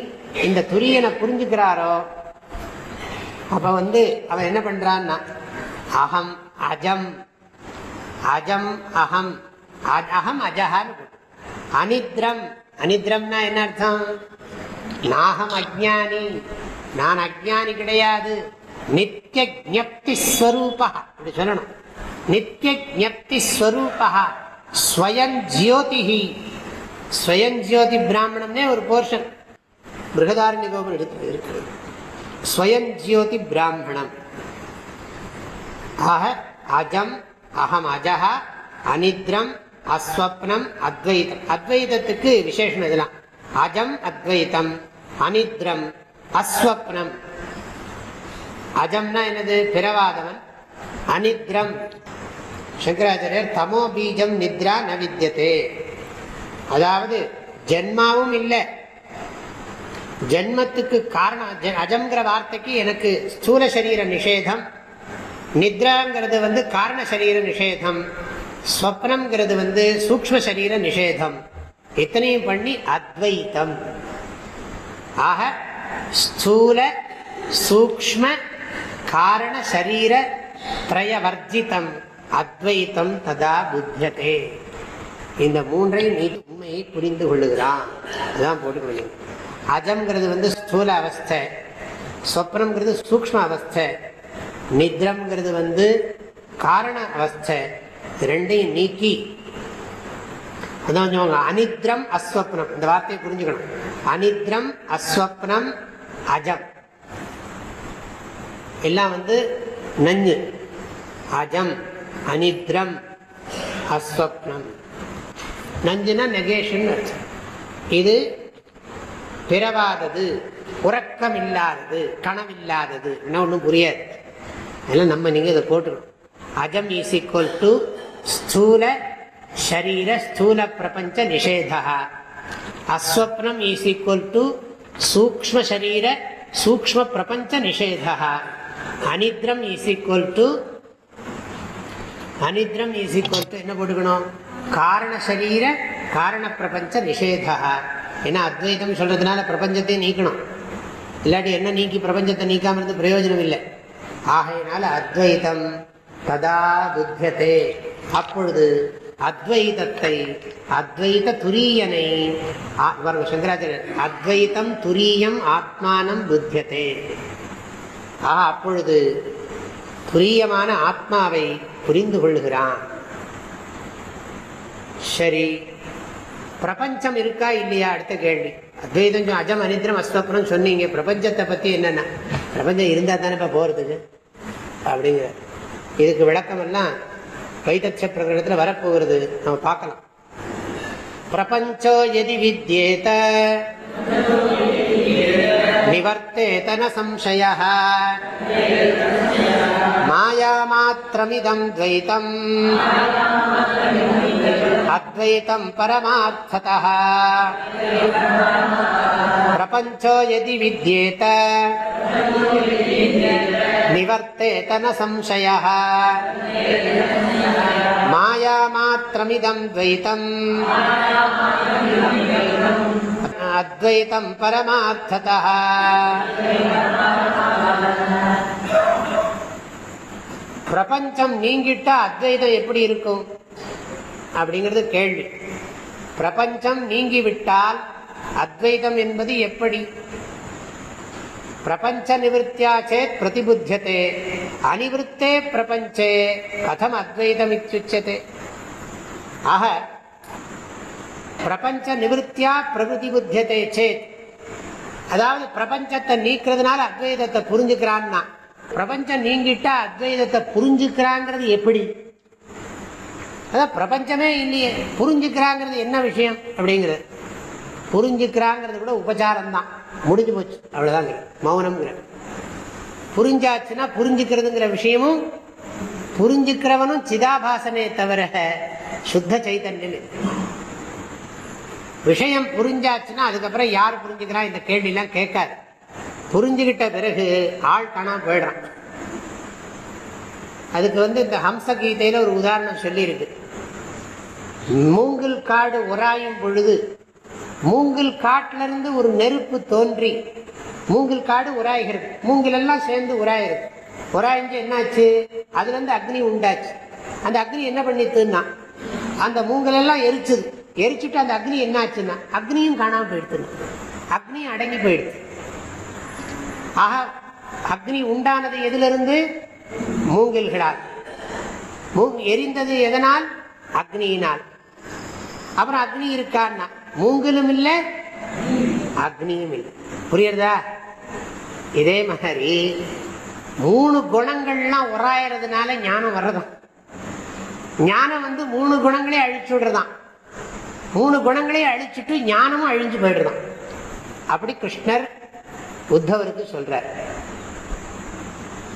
இந்த துரியனை புரிஞ்சுக்கிறாரோ அப்ப வந்து அவன் என்ன பண்ணுறான்னா அகம் அஜம் அஜம் அகம் அகம் அஜஹான்னு அனித்ரம். அனித்ரம்னா என்ன அர்த்தம்? நாகம் அஜானி நான் அஜானி கிடையாது. நித்திய ஜப்தி ஸ்வரூபா அப்படி சொல்லணும். நித்திய ஜப்தி ஸ்வரூபா ஸ்வயம் ஜியோதி ஸ்வயம் ஜோதி பிராமணம்னே ஒரு போர்ஷன். பிருகதாரண்ய கோபுரம் எடுத்து இருக்கிறது. ஸ்வயம் ஜியோதி பிராமணம். ஆக அஜம் அகம் அஜஹ அனித்ரம் அஸ்வப்னம் அத்வைதம். அத்வைதத்துக்கு விசேஷம் இதெல்லாம். அஜம் அத்வைதம் அனித்ரம் அஸ்வப்னம். அஜம்னா என்னது? பிறவாதவன். அனித்ரம். சங்கராச்சாரியர் தமோ பீஜம் நித்ரா ந வித்தியதே அதாவது ஜென்மாவும் இல்லை. ஜென்மத்துக்கு காரணம் அஜம்ங்கிற வார்த்தைக்கு எனக்கு ஸ்தூல சரீர நிஷேதம் நித்ராங்கிறது வந்து காரண சரீர நிஷேதம். ஸ்வப்னம்ங்கிறது வந்து சூக்ம சரீர நிஷேதம். இத்தனையும் பண்ணி அத்வைத்தம். ஆக ஸ்தூல சூக்ம காரண சரீர திரயவர்ஜிதம் அத்வைத்தம் ததா புத்தியதே இந்த மூன்றையும் நீ உண்மையை புரிந்து கொள்ளுகிறான். அதுதான் போட்டுக்கொள்ள அஜம்ங்கிறது வந்து ஸ்தூல அவஸ்தை. சொப்னம்ங்கிறது சூக்ம அவஸ்தை. நித்ரம்ங்கிறது வந்து காரண அவஸ்தை. ரெண்டையும் நீக்கி. அதான் கொஞ்சம் அனித்ரம் அஸ்வப்னம். இந்த வார்த்தையை புரிஞ்சுக்கணும். அனித்ரம் அஸ்வப்னம் அஜம். எல்லாம் வந்து நஞ்சு. அஜம் அனித்ரம் அஸ்வப்னம். நஞ்சுனா நெகேஷன் இது பிறவாதது உறக்கம் இல்லாதது கனவில்லாதது. என்ன ஒன்றும் புரியாது. அதெல்லாம் நம்ம நீங்கள் இதை போட்டுக்கணும். அஜம் இஸ் ஈக்குவல் டு ஸ்தூல ஷரீர ஸ்தூல பிரபஞ்ச நிஷேதா. அஸ்வப்னம் இஸ் ஈக்குவல் டு சூக்ம ஷரீர சூக்ம பிரபஞ்ச நிஷேதா. அனித்ரம் இஸ் ஈக்குவல் டு அனித்ரம் இஸ் ஈக்குவல் டு என்ன போட்டுக்கணும்? காரண சரீர காரண பிரபஞ்ச நிஷேதா. ஏன்னா அத்வைதம் சொல்றதுனால பிரபஞ்சத்தை நீக்கணும். இல்லாட்டி என்ன நீக்கி பிரபஞ்சத்தை நீக்காம இருந்து பிரயோஜனம் இல்லை. ஆகையினால அத்வைதம் ததா புத்தியதே அப்பொழுது அத்வைதத்தை அத்வைத துரியனை சங்கராச்சாரியர் அத்வைத்தம் துரியம் ஆத்மானம் புத்தியதே ஆக அப்பொழுது துரியமான ஆத்மாவை புரிந்து கொள்கிறான் சரி பிரபஞ்சம் இருக்கா இல்லையா? அடுத்த கேள்வி. அத்வைதம் அஜம் அனித்திரம் அஸ்வப்னம் சொன்னீங்க. பிரபஞ்சத்தை பத்தி என்னன்னா? பிரபஞ்சம் இருந்தால் தானே இப்ப போறதுக்கு? அப்படிங்கிற. இதுக்கு விளக்கமெல்லாம் வைத்தட்ச பிரகடனத்தில் வரப்போகிறது. நம்ம பார்க்கலாம். பிரபஞ்சோ எதி வித்யேத. நிவர்த்தேதன சம்சய. மாயாமாத்திரமிதம் துவைத்தம். அத்வைத்தம் பரமார்த்ததः பிரபஞ்சோ यदि विद्येत निवर्तेत न संशयः मायामात्रमिदं द्वैतम् अद्वैतं परमार्थतः பிரபஞ்சம் நீங்கிட்டா அத்வைதம் எப்படி இருக்கும் அப்படிங்கிறது கேள்வி. பிரபஞ்சம் நீங்கிவிட்டால் அத்வைதம் என்பது எப்படி? பிரபஞ்ச நிவத்தியா சேத் பிரதிபுத்தியதே. அனிவிருத்தே பிரபஞ்சே. கதம் அத்வைதம் இத்தியுச்சதே ஆக பிரபஞ்ச நிவத்தியா பிரகிருதி புத்தியதே சேத். அதாவது பிரபஞ்சத்தை நீக்கிறதுனால அத்வைதத்தை புரிஞ்சுக்கிறான்னா பிரபஞ்சம் நீங்கிட்டா அத்வைதத்தை புரிஞ்சுக்கிறாங்கிறது எப்படி? அதான் பிரபஞ்சமே இல்லையே. புரிஞ்சுக்கிறாங்கிறது என்ன விஷயம் அப்படிங்கிறது. புரிஞ்சுக்கிறாங்கிறது கூட உபச்சாரம் தான் முடிஞ்சு போச்சு. அவ்வளோதான் மௌனம்ங்கிற புரிஞ்சாச்சுன்னா புரிஞ்சுக்கிறதுங்கிற விஷயமும் புரிஞ்சுக்கிறவனும் சிதாபாசனே தவிர சுத்த சைத்தன்யம் விஷயம் புரிஞ்சாச்சுன்னா அதுக்கப்புறம் யார் புரிஞ்சுக்கிறான் இந்த கேள்வியெல்லாம் கேட்காது. புரிஞ்சுக்கிட்ட பிறகு ஆள் காணாம போயிடுறான். அதுக்கு வந்து இந்த ஹம்ச கீதையில ஒரு உதாரணம் சொல்லியிருக்கு. மூங்கில் காடு உராயும் பொழுது மூங்கில் காட்டிலிருந்து ஒரு நெருப்பு தோன்றி மூங்கில் காடு உராய்கிறது. மூங்கில் எல்லாம் சேர்ந்து உராயிருது உராய்ஞ்சு என்னாச்சு? அதுலேருந்து அக்னி உண்டாச்சு. அந்த அக்னி என்ன பண்ணித்துன்னா அந்த மூங்கல் எல்லாம் எரிச்சுது. எரிச்சுட்டு அந்த அக்னி என்னாச்சுன்னா அக்னியும் காணாமல் போயிடுது அக்னியும் அடங்கி போயிடுது. ஆக அக்னி உண்டானது எதிலிருந்து? மூங்கில்களால். எரிந்தது எதனால்? அக்னியினால். அப்புறம் அக்னி இருக்கான்னா. மூங்கிலும் இல்லை அக்னியும் இல்லை. புரியுறதா? இதே மாதிரி மூணு குணங்கள்லாம் உராயறதுனால ஞானம் வர்றதான் ஞானம் வந்து மூணு குணங்களையும் அழிச்சு விடுறதான் மூணு குணங்களையும் அழிச்சுட்டு ஞானமும் அழிஞ்சு போயிடுறதான் அப்படி கிருஷ்ணர் உத்தவருக்கு சொல்றார்.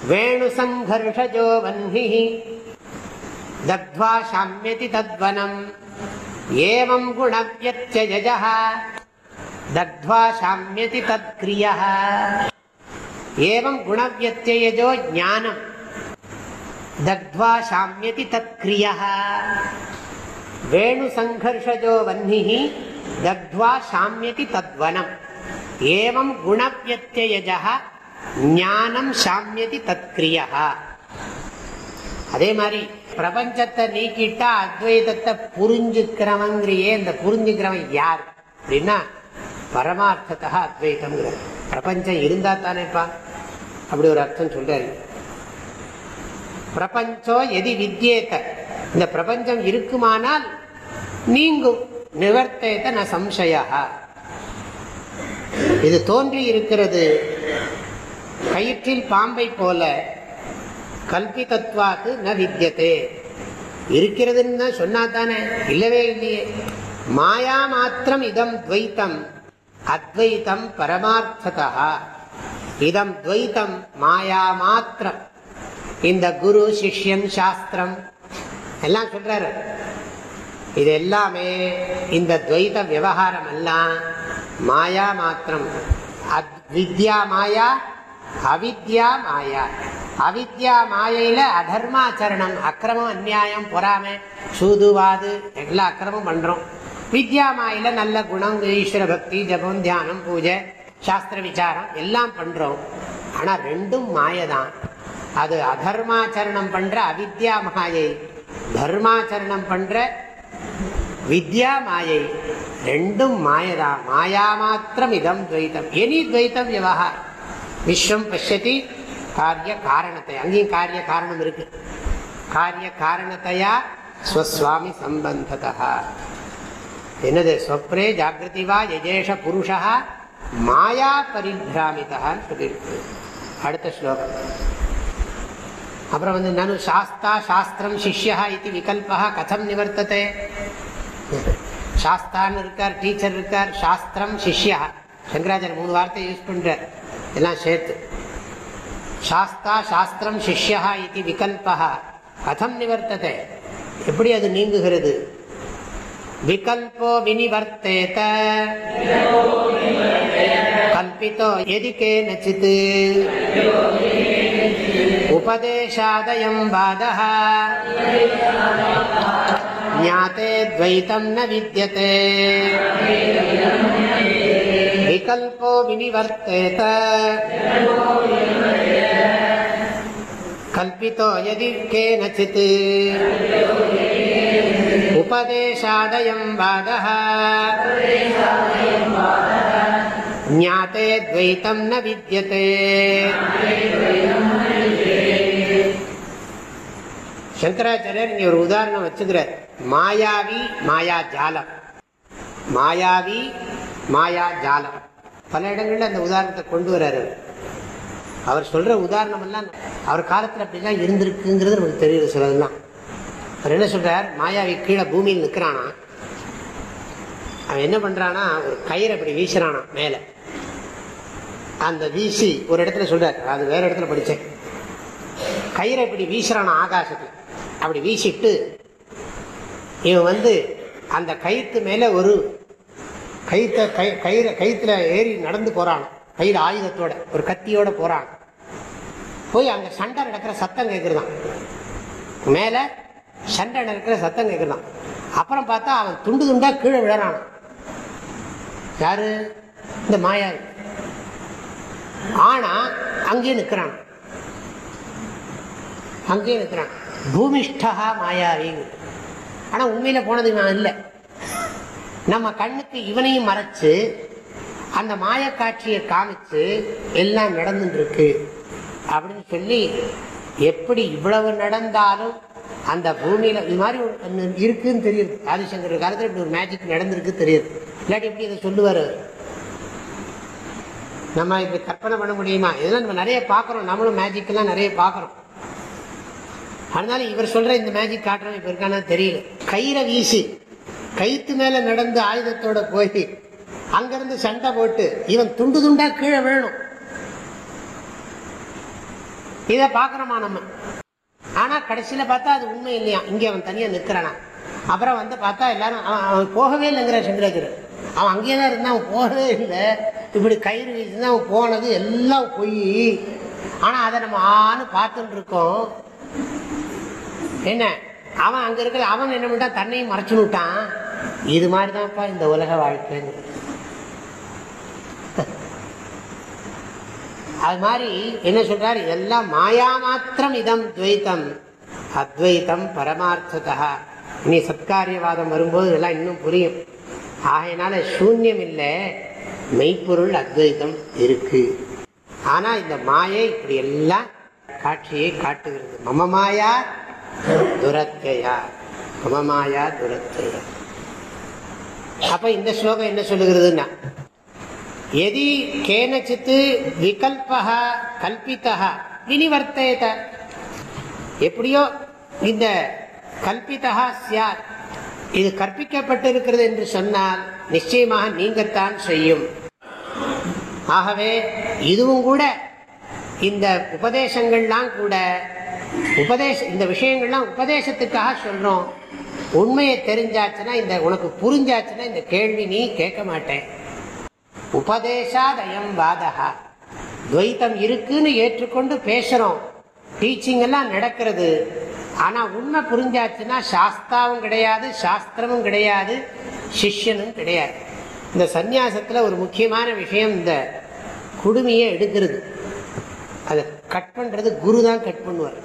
வேணு சங்கர்ஷஜோ வன்னி தத்வா சாமியதி தத்வனம். ஏவம் குணவியத்யஜ தத்வா சாமியதி தத்கிரிய ஏவம் குணவியத்யஜோ ஞானம். தத்வா சாமியதி தத்கிரிய வேணு சங்கர்ஷஜோ வன்னி தத்வா சாமியதி தத்வனம். ஏவம் குணவியத்யஜ ஞானம் சாமியதி தத்கிரிய அதே மாதிரி பிரபஞ்சத்தை நீக்கிட்டா அத்வைதத்தை புரிஞ்சுக்கிறவங்கிறியே இந்த புரிஞ்சுக்கிறவன் யார்? அப்படின்னா பரமார்த்தத்தா அத்வைதம் பிரபஞ்சம் இருந்தா தானேப்பா? அப்படி ஒரு அர்த்தம் சொல்றாரு. பிரபஞ்சம் எதி வித்தியேத்த இந்த பிரபஞ்சம் இருக்குமானால் நீங்கும். நிவர்த்தேத ந சம்சயா. இது தோன்றி இருக்கிறது. கயிற்றில் பாம்பை போல கல்பிதத்வாத்து ந வித்தியதே இருக்கிறதுன்னு தான் சொன்னா தானே இல்லவே இல்லையே. மாயா மாத்திரம் இதம் துவைத்தம். அத்வைத்தம் பரமார்த்ததா. இதம் துவைத்தம் மாயா மாத்திரம். இந்த குரு சிஷ்யன் சாஸ்திரம் எல்லாம் சொல்றாரு. இது எல்லாமே இந்த துவைத விவகாரம் எல்லாம் மாயா மாத்திரம். வித்யா மாயா அவித்யா மாயா அவித்யா மாயையில அதர்மாச்சரணம் அக்கிரமம் அந்நியாயம் பொறாமை சூதுவாது எல்லா அக்கிரமும் பண்றோம். வித்யா மாயில நல்ல குணம் ஈஸ்வர பக்தி ஜபம் தியானம் பூஜை சாஸ்திர விசாரம் எல்லாம் பண்றோம். ஆனா ரெண்டும் மாயதான். அது அதர்மாச்சரணம் பண்ற அவித்யா மாயை தர்மாச்சரணம் பண்ற வித்யா மாயை ரெண்டும் மாயதான். மாயா மாத்திரம் இதம் துவைத்தம். எனி துவைத்தம் விவகாரம். விஸ்வம் பசதி காரிய காரணத்தை அங்கேயும் காரிய காரணம் இருக்கு காரிய காரணத்தையா ஸ்வஸ்வாமி சம்பந்ததா என்னது ஸ்வப்னே ஜாகிரதி வா யஜேஷ புருஷா மாயா பரிபிராமிதான்னு சொல்லியிருக்கு அடுத்த ஸ்லோகம் அப்புறம் வந்து நனு சாஸ்தா சாஸ்திரம் சிஷ்யா இது விகல்பா கதம் நிவர்த்தத்தை சாஸ்தான்னு இருக்கார் டீச்சர் இருக்கார் சாஸ்திரம் சிஷ்யா சங்கராச்சாரிய மூணு வார்த்தை யூஸ் பண்றார் எல்லாம் சேர்த்து சாஸ்தா சாஸ்திரம் சிஷ்யா இது விகல்பா கதம் நிவர்த்தத்தை எப்படி அது நீங்குகிறது விகல்போ வினிவர்த்தேத கல்பித்தோ எதி கேனச்சித் உபதேசாதயம் பாதः ज्ञाते द्वैतं न विद्यते विकल्पो विनिवर्तेत कल्पितो यदि केनचित् उपदेशादयं वादः ज्ञाते द्वैतं न विद्यते சங்கராச்சாரியர் இங்க ஒரு உதாரணம் வச்சுக்கிறார் மாயாவி மாயா ஜாலம் மாயாவி மாயா ஜாலம் பல இடங்கள்ல அந்த உதாரணத்தை கொண்டு வர்றாரு அவர். அவர் சொல்ற உதாரணம் எல்லாம் அவர் காலத்துல அப்படிலாம் இருந்திருக்குங்கிறது நமக்கு தெரியுது சிலதெல்லாம் அவர் என்ன சொல்றார்? மாயாவி கீழே பூமியில் நிற்கிறானா அவன் என்ன பண்றானா? ஒரு கயிறு அப்படி வீசுறானா மேல. அந்த வீசி ஒரு இடத்துல சொல்றார். அது வேற இடத்துல படிச்சேன். கயிறை இப்படி வீசுறானா ஆகாசத்தில். அப்படி வீசிட்டு இவன் வந்து அந்த கயிற்று மேல ஒரு கைத்த கை கயிறு கயிற்றுல ஏறி நடந்து போறான். கையில் ஆயுதத்தோட ஒரு கத்தியோட போறான். போய் அங்க சண்டை நடக்கிற சத்தம் கேட்குறதான் மேல சண்டை நடக்கிற சத்தம் கேட்குறதான் அப்புறம் பார்த்தா அவன் துண்டு துண்டா கீழே விழறான். யாரு? இந்த மாயாவி. ஆனா அங்கேயே நிற்கிறான் அங்கேயே நிற்கிறான் பூமிஷ்டா மாயாவி. ஆனா உண்மையில போனது நான் இல்லை. நம்ம கண்ணுக்கு இவனையும் மறைச்சு அந்த மாயக்காட்சியை காமிச்சு எல்லாம் நடந்துட்டு இருக்கு அப்படின்னு சொல்லி எப்படி இவ்வளவு நடந்தாலும் அந்த பூமியில இது மாதிரி இருக்குன்னு தெரியுது. ஆதிசங்கர் காலத்தில் இப்படி ஒரு மேஜிக் நடந்திருக்கு தெரியுது. இல்லாட்டி எப்படி இதை சொல்லுவார்? நம்ம இப்படி கற்பனை பண்ண முடியுமா? இதெல்லாம் நம்ம நிறைய பார்க்குறோம். நம்மளும் மேஜிக்கெல்லாம் நிறைய பார்க்குறோம். அதனால இவர் சொல்ற இந்த மேஜிக் காட்டுறோம் இப்ப இருக்கானா தெரியல. கயிறை வீசி. கைத்து மேல நடந்து ஆயுதத்தோட போய் அங்கிருந்து சண்டை போட்டு இவன் துண்டு துண்டா கீழே விழணும். இத பாக்குறோமா நம்ம? ஆனா கடைசியில பார்த்தா அது உண்மை இல்லையா? இங்க அவன் தனியா நிக்கிறானா அப்புறம் வந்து பார்த்தா எல்லாரும் அவன் அவன் போகவே இல்லைங்கிற சந்திரகிரி அவன் அங்கேயே தான் இருந்தான் அவன் போகவே இல்லை. இப்படி கயிறு வீசினா அவன் போனது எல்லாம் பொய். ஆனா அதை நம்ம ஆணு பார்த்துட்டு இருக்கோம். என்ன? அவன் அங்க இருக்கிற அவன் என்ன பண்ணிட்டான்? தன்னையும் மறைச்சு விட்டான். இது மாதிரி தான்ப்பா இந்த உலக வாழ்க்கைன்னு அது மாதிரி என்ன சொல்றாரு? எல்லாம் மாயா மாத்திரம் இதம் துவைத்தம். அத்வைத்தம் பரமார்த்ததா. இனி சத்காரியவாதம் வரும்போது இதெல்லாம் இன்னும் புரியும். ஆகையினால சூன்யம் இல்லை மெய்ப்பொருள் அத்வைத்தம் இருக்கு. ஆனா இந்த மாயை இப்படி எல்லாம் காட்சியை காட்டுகிறது. மம மாயா துரத்தையா? மம மாயா துரத்தையா? அப்ப இந்த ஸ்லோகம் என்ன சொல்லுகிறதுன்னா எதி கேனச்சித்து விகல்பா கல்பித்தா வினிவர்த்தேத. எப்படியோ இந்த கல்பித்தா சியார் இது கற்பிக்கப்பட்டிருக்கிறது என்று சொன்னால் நிச்சயமாக நீங்கத்தான் செய்யும். ஆகவே இதுவும் கூட இந்த உபதேசங்கள்லாம் கூட உபதேச இந்த விஷயங்கள்லாம் உபதேசத்துக்காக சொல்றோம். உண்மையை தெரிஞ்சாச்சுன்னா இந்த உனக்கு புரிஞ்சாச்சுன்னா இந்த கேள்வி நீ கேட்க மாட்டேன். உபதேசாதயம் வாதகா துவைத்தம் இருக்குன்னு ஏற்றுக்கொண்டு பேசுறோம். டீச்சிங் எல்லாம் நடக்கிறது. ஆனால் உண்மை புரிஞ்சாச்சுன்னா சாஸ்தாவும் கிடையாது சாஸ்திரமும் கிடையாது சிஷ்யனும் கிடையாது. இந்த சந்நியாசத்துல ஒரு முக்கியமான விஷயம் இந்த குடுமையை எடுக்கிறது. அதை கட் பண்ணுறது குரு தான் கட் பண்ணுவார்.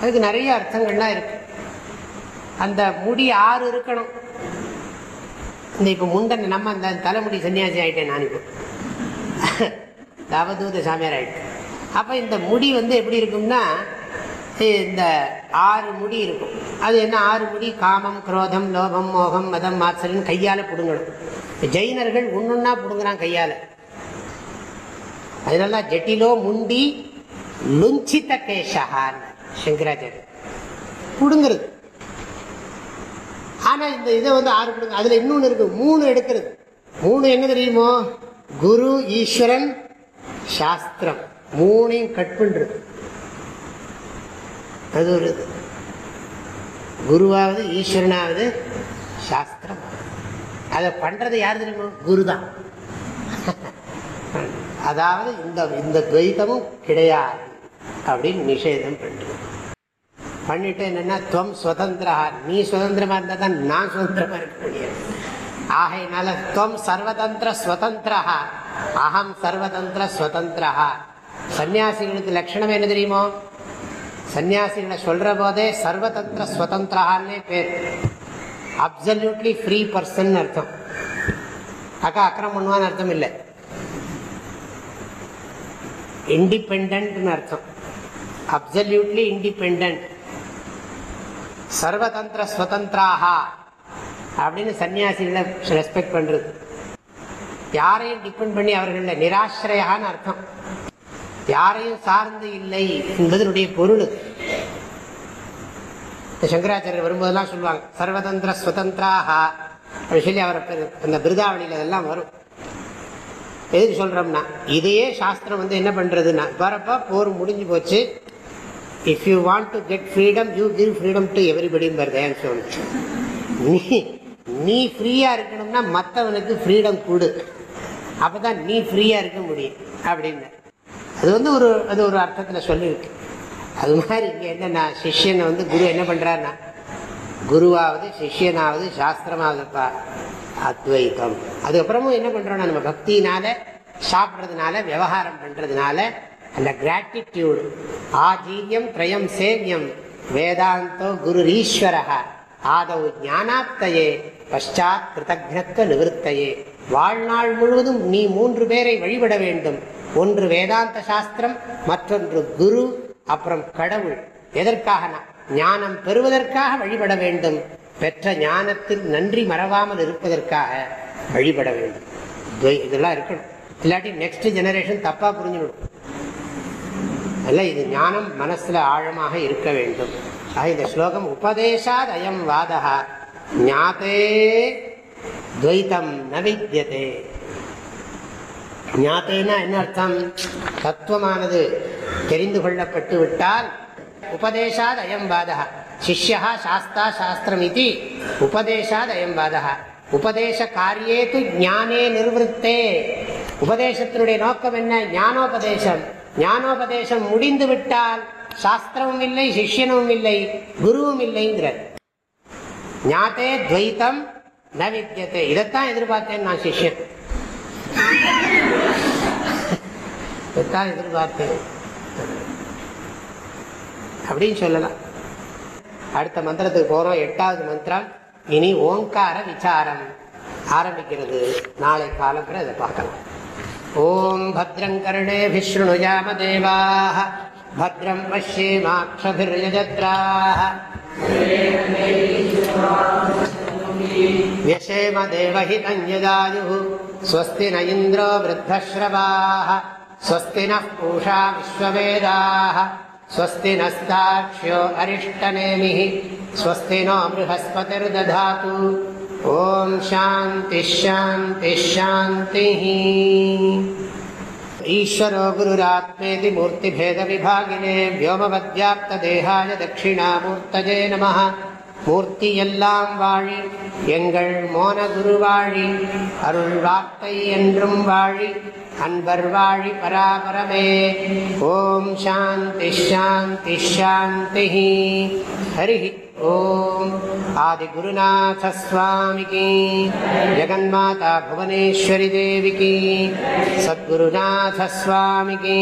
அதுக்கு நிறைய அர்த்தங்கள்லாம் இருக்குது அந்த முடி ஆறு இருக்கணும். இந்த இப்போ முண்டன் நம்ம அந்த தலைமுடி சன்னியாசி ஆயிட்டேன் நான் இப்போ. தவதூத சாமியார் ஆயிட்டேன் அப்போ இந்த முடி வந்து எப்படி இருக்கும்னா இந்த ஆறு முடி இருக்கும். அது என்ன ஆறு முடி? காமம் குரோதம் லோபம் மோகம் மதம் மாத்சரின்னு கையால் பிடுங்கணும். ஜெயினர்கள் ஒன்றுன்னா பிடுங்குறான் கையால். அதனால ஜட்டிலோ முண்டி லுஞ்சித கேஷகான் சங்கராச்சாரியர். பிடுங்குறது. ஆனால் இந்த இதை வந்து ஆறு கொடுங்க. அதில் இன்னொன்று இருக்குது மூணு எடுக்கிறது. மூணு என்ன தெரியுமோ? குரு ஈஸ்வரன் சாஸ்திரம். மூணையும் கட் பண்ணுறது அது ஒரு இது. குருவாவது ஈஸ்வரனாவது சாஸ்திரம். அதை பண்ணுறது யார் தெரியுமா? குரு தான் அதாவது இந்த இந்த துவைத்தமும் கிடையாது அப்படின்னு நிஷேதம் பண்ணுறது பண்ணிட்டு என்னன்னா துவம் சுதந்திரா. நீ சுதந்திரமா இருந்தா தான் நான் சுதந்திரமா இருக்க முடியாது ஆகையினால துவம் சர்வதந்திர சுதந்திரா. அகம் சர்வதந்திர சுதந்திரா. சன்னியாசிகளுக்கு லட்சணம் என்ன தெரியுமோ? சன்னியாசிகளை சொல்ற போதே சர்வதந்திர சுதந்திரான்னே பேர். அப்சல்யூட்லி ஃப்ரீ பர்சன் அர்த்தம். அக்கா அக்கறம் பண்ணுவான்னு அர்த்தம் இல்லை. இண்டிபெண்ட் அர்த்தம். அப்சல்யூட்லி இண்டிபெண்ட் சர்வதந்திர ஸ்வதந்திராகா அப்படின்னு சன்னியாசிகளை ரெஸ்பெக்ட் பண்றது. யாரையும் டிபெண்ட் பண்ணி அவர்கள் நிராசிரயான்னு அர்த்தம். யாரையும் சார்ந்து இல்லை என்பதனுடைய பொருள். சங்கராச்சாரியர் வரும்போதெல்லாம் சொல்லுவாங்க சர்வதந்திர சுதந்திராக அப்படின்னு சொல்லி அவர் அந்த பிருதாவளியில் அதெல்லாம் வரும். எதுக்கு சொல்றோம்னா இதையே சாஸ்திரம் வந்து என்ன பண்றதுன்னா வரப்பா போர் முடிஞ்சு போச்சு if you want to get freedom you give freedom to everybody தயான்னு சொல்லிச்சு நீ நீ ஃப்ரீயா இருக்கணும்னா மற்றவனுக்கு ஃப்ரீடம் கொடு. அப்பதான் நீ ஃப்ரீயா இருக்க முடியும் அப்படின்னு. அது வந்து ஒரு அது ஒரு அர்த்தத்தில் சொல்லியிருக்கு. அது மாதிரி இங்கே என்னன்னா சிஷ்யனை வந்து குரு என்ன பண்ணுறாருன்னா குருவாவது சிஷ்யனாவது சாஸ்திரமாவதுப்பா அத்வைத்தம். அதுக்கப்புறமும் என்ன பண்ணுறோம்னா நம்ம பக்தினால சாப்பிட்றதுனால விவகாரம் பண்ணுறதுனால அந்த கிராட்டிடியூடு ஆஜீயம் திரயம் சேவியம் வேதாந்தோ குரு ஈஸ்வரா ஆதவ் ஞானாத்தையே பஷாத் கிருதக்னத்துவ நிவர்த்தையே. வாழ்நாள் முழுவதும் நீ மூன்று பேரை வழிபட வேண்டும். ஒன்று வேதாந்த சாஸ்திரம் மற்றொன்று குரு அப்புறம் கடவுள். எதற்காக ஞானம் பெறுவதற்காக வழிபட வேண்டும். பெற்ற ஞானத்தில் நன்றி மறவாமல் இருப்பதற்காக வழிபட வேண்டும். இதெல்லாம் இருக்கணும். இல்லாட்டி நெக்ஸ்ட் ஜெனரேஷன் தப்பா புரிஞ்சுக்கணும் அல்ல இது ஞானம் மனசில் ஆழமாக இருக்க வேண்டும். ஆக இந்த ஸ்லோகம் உபதேசாத் அயம் வாதா ஞாத்தே துவைத்தம் ந வித்தியதே ஞாத்தேனா என்ன அர்த்தம்? தத்துவமானது தெரிந்து கொள்ளப்பட்டு விட்டால் உபதேசாத் அயம் வாதா சிஷ்யா சாஸ்தா சாஸ்திரம் இது உபதேசாத் அயம் வாதா உபதேச காரியே து ஞானே நிர்வத்தே உபதேசத்தினுடைய நோக்கம் என்ன? ஞானோபதேசம். ஞானோபதேசம் முடிந்து விட்டால் சாஸ்திரமும் இல்லை சிஷ்யனும் இல்லை குருவும் இல்லைங்கிறார் ஞாத்தே துவைத்தம் ந வித்தியத்தை இதைத்தான் எதிர்பார்த்தேன் நான் சிஷ்யன். இதைத்தான் எதிர்பார்த்தேன். அப்படின்னு சொல்லலாம். அடுத்த மந்திரத்துக்கு போறோம். எட்டாவது மந்திரம் இனி ஓங்கார விசாரம். ஆரம்பிக்கிறது. நாளை காலம் அதை பார்க்கலாம். ஓம் भद्रङ्कर्णे विष्णुजाम देवाः भद्रं पश्येमाक्षभिर्यजत्राः व्यशेम देवहितं यदायुः स्वस्ति न इन्द्रो वृद्धश्रवाः स्वस्ति नः पूषा विश्ववेदाः स्वस्ति नस्ताक्ष्यो अरिष्टनेमिः स्वस्ति नो बृहस्पतिर्दधातु ஓம் சாந்தி ஷாந்தி ஷாந்தி ஈஸ்வரோ குருராத்மேதி மூர்த்திபேத விபாகினே வியோமவத்யாப்த தட்சிணாமூர்த்தஜே நம மூர்த்தி எல்லாம் வாழி எங்கள் மோன குருவாழி அருள் வார்த்தை என்றும் வாழி அன்பர் வாழி பராபரமே. ஓம் சாந்தி ஷாந்தி ஷாந்தி ஹரி ஓம். ஆதிகுருநாசஸ்வாமிக்கு ஜெகன்மாதா புவனேஸ்வரி தேவிக்கு சத்குருநாசஸ்வாமிக்கு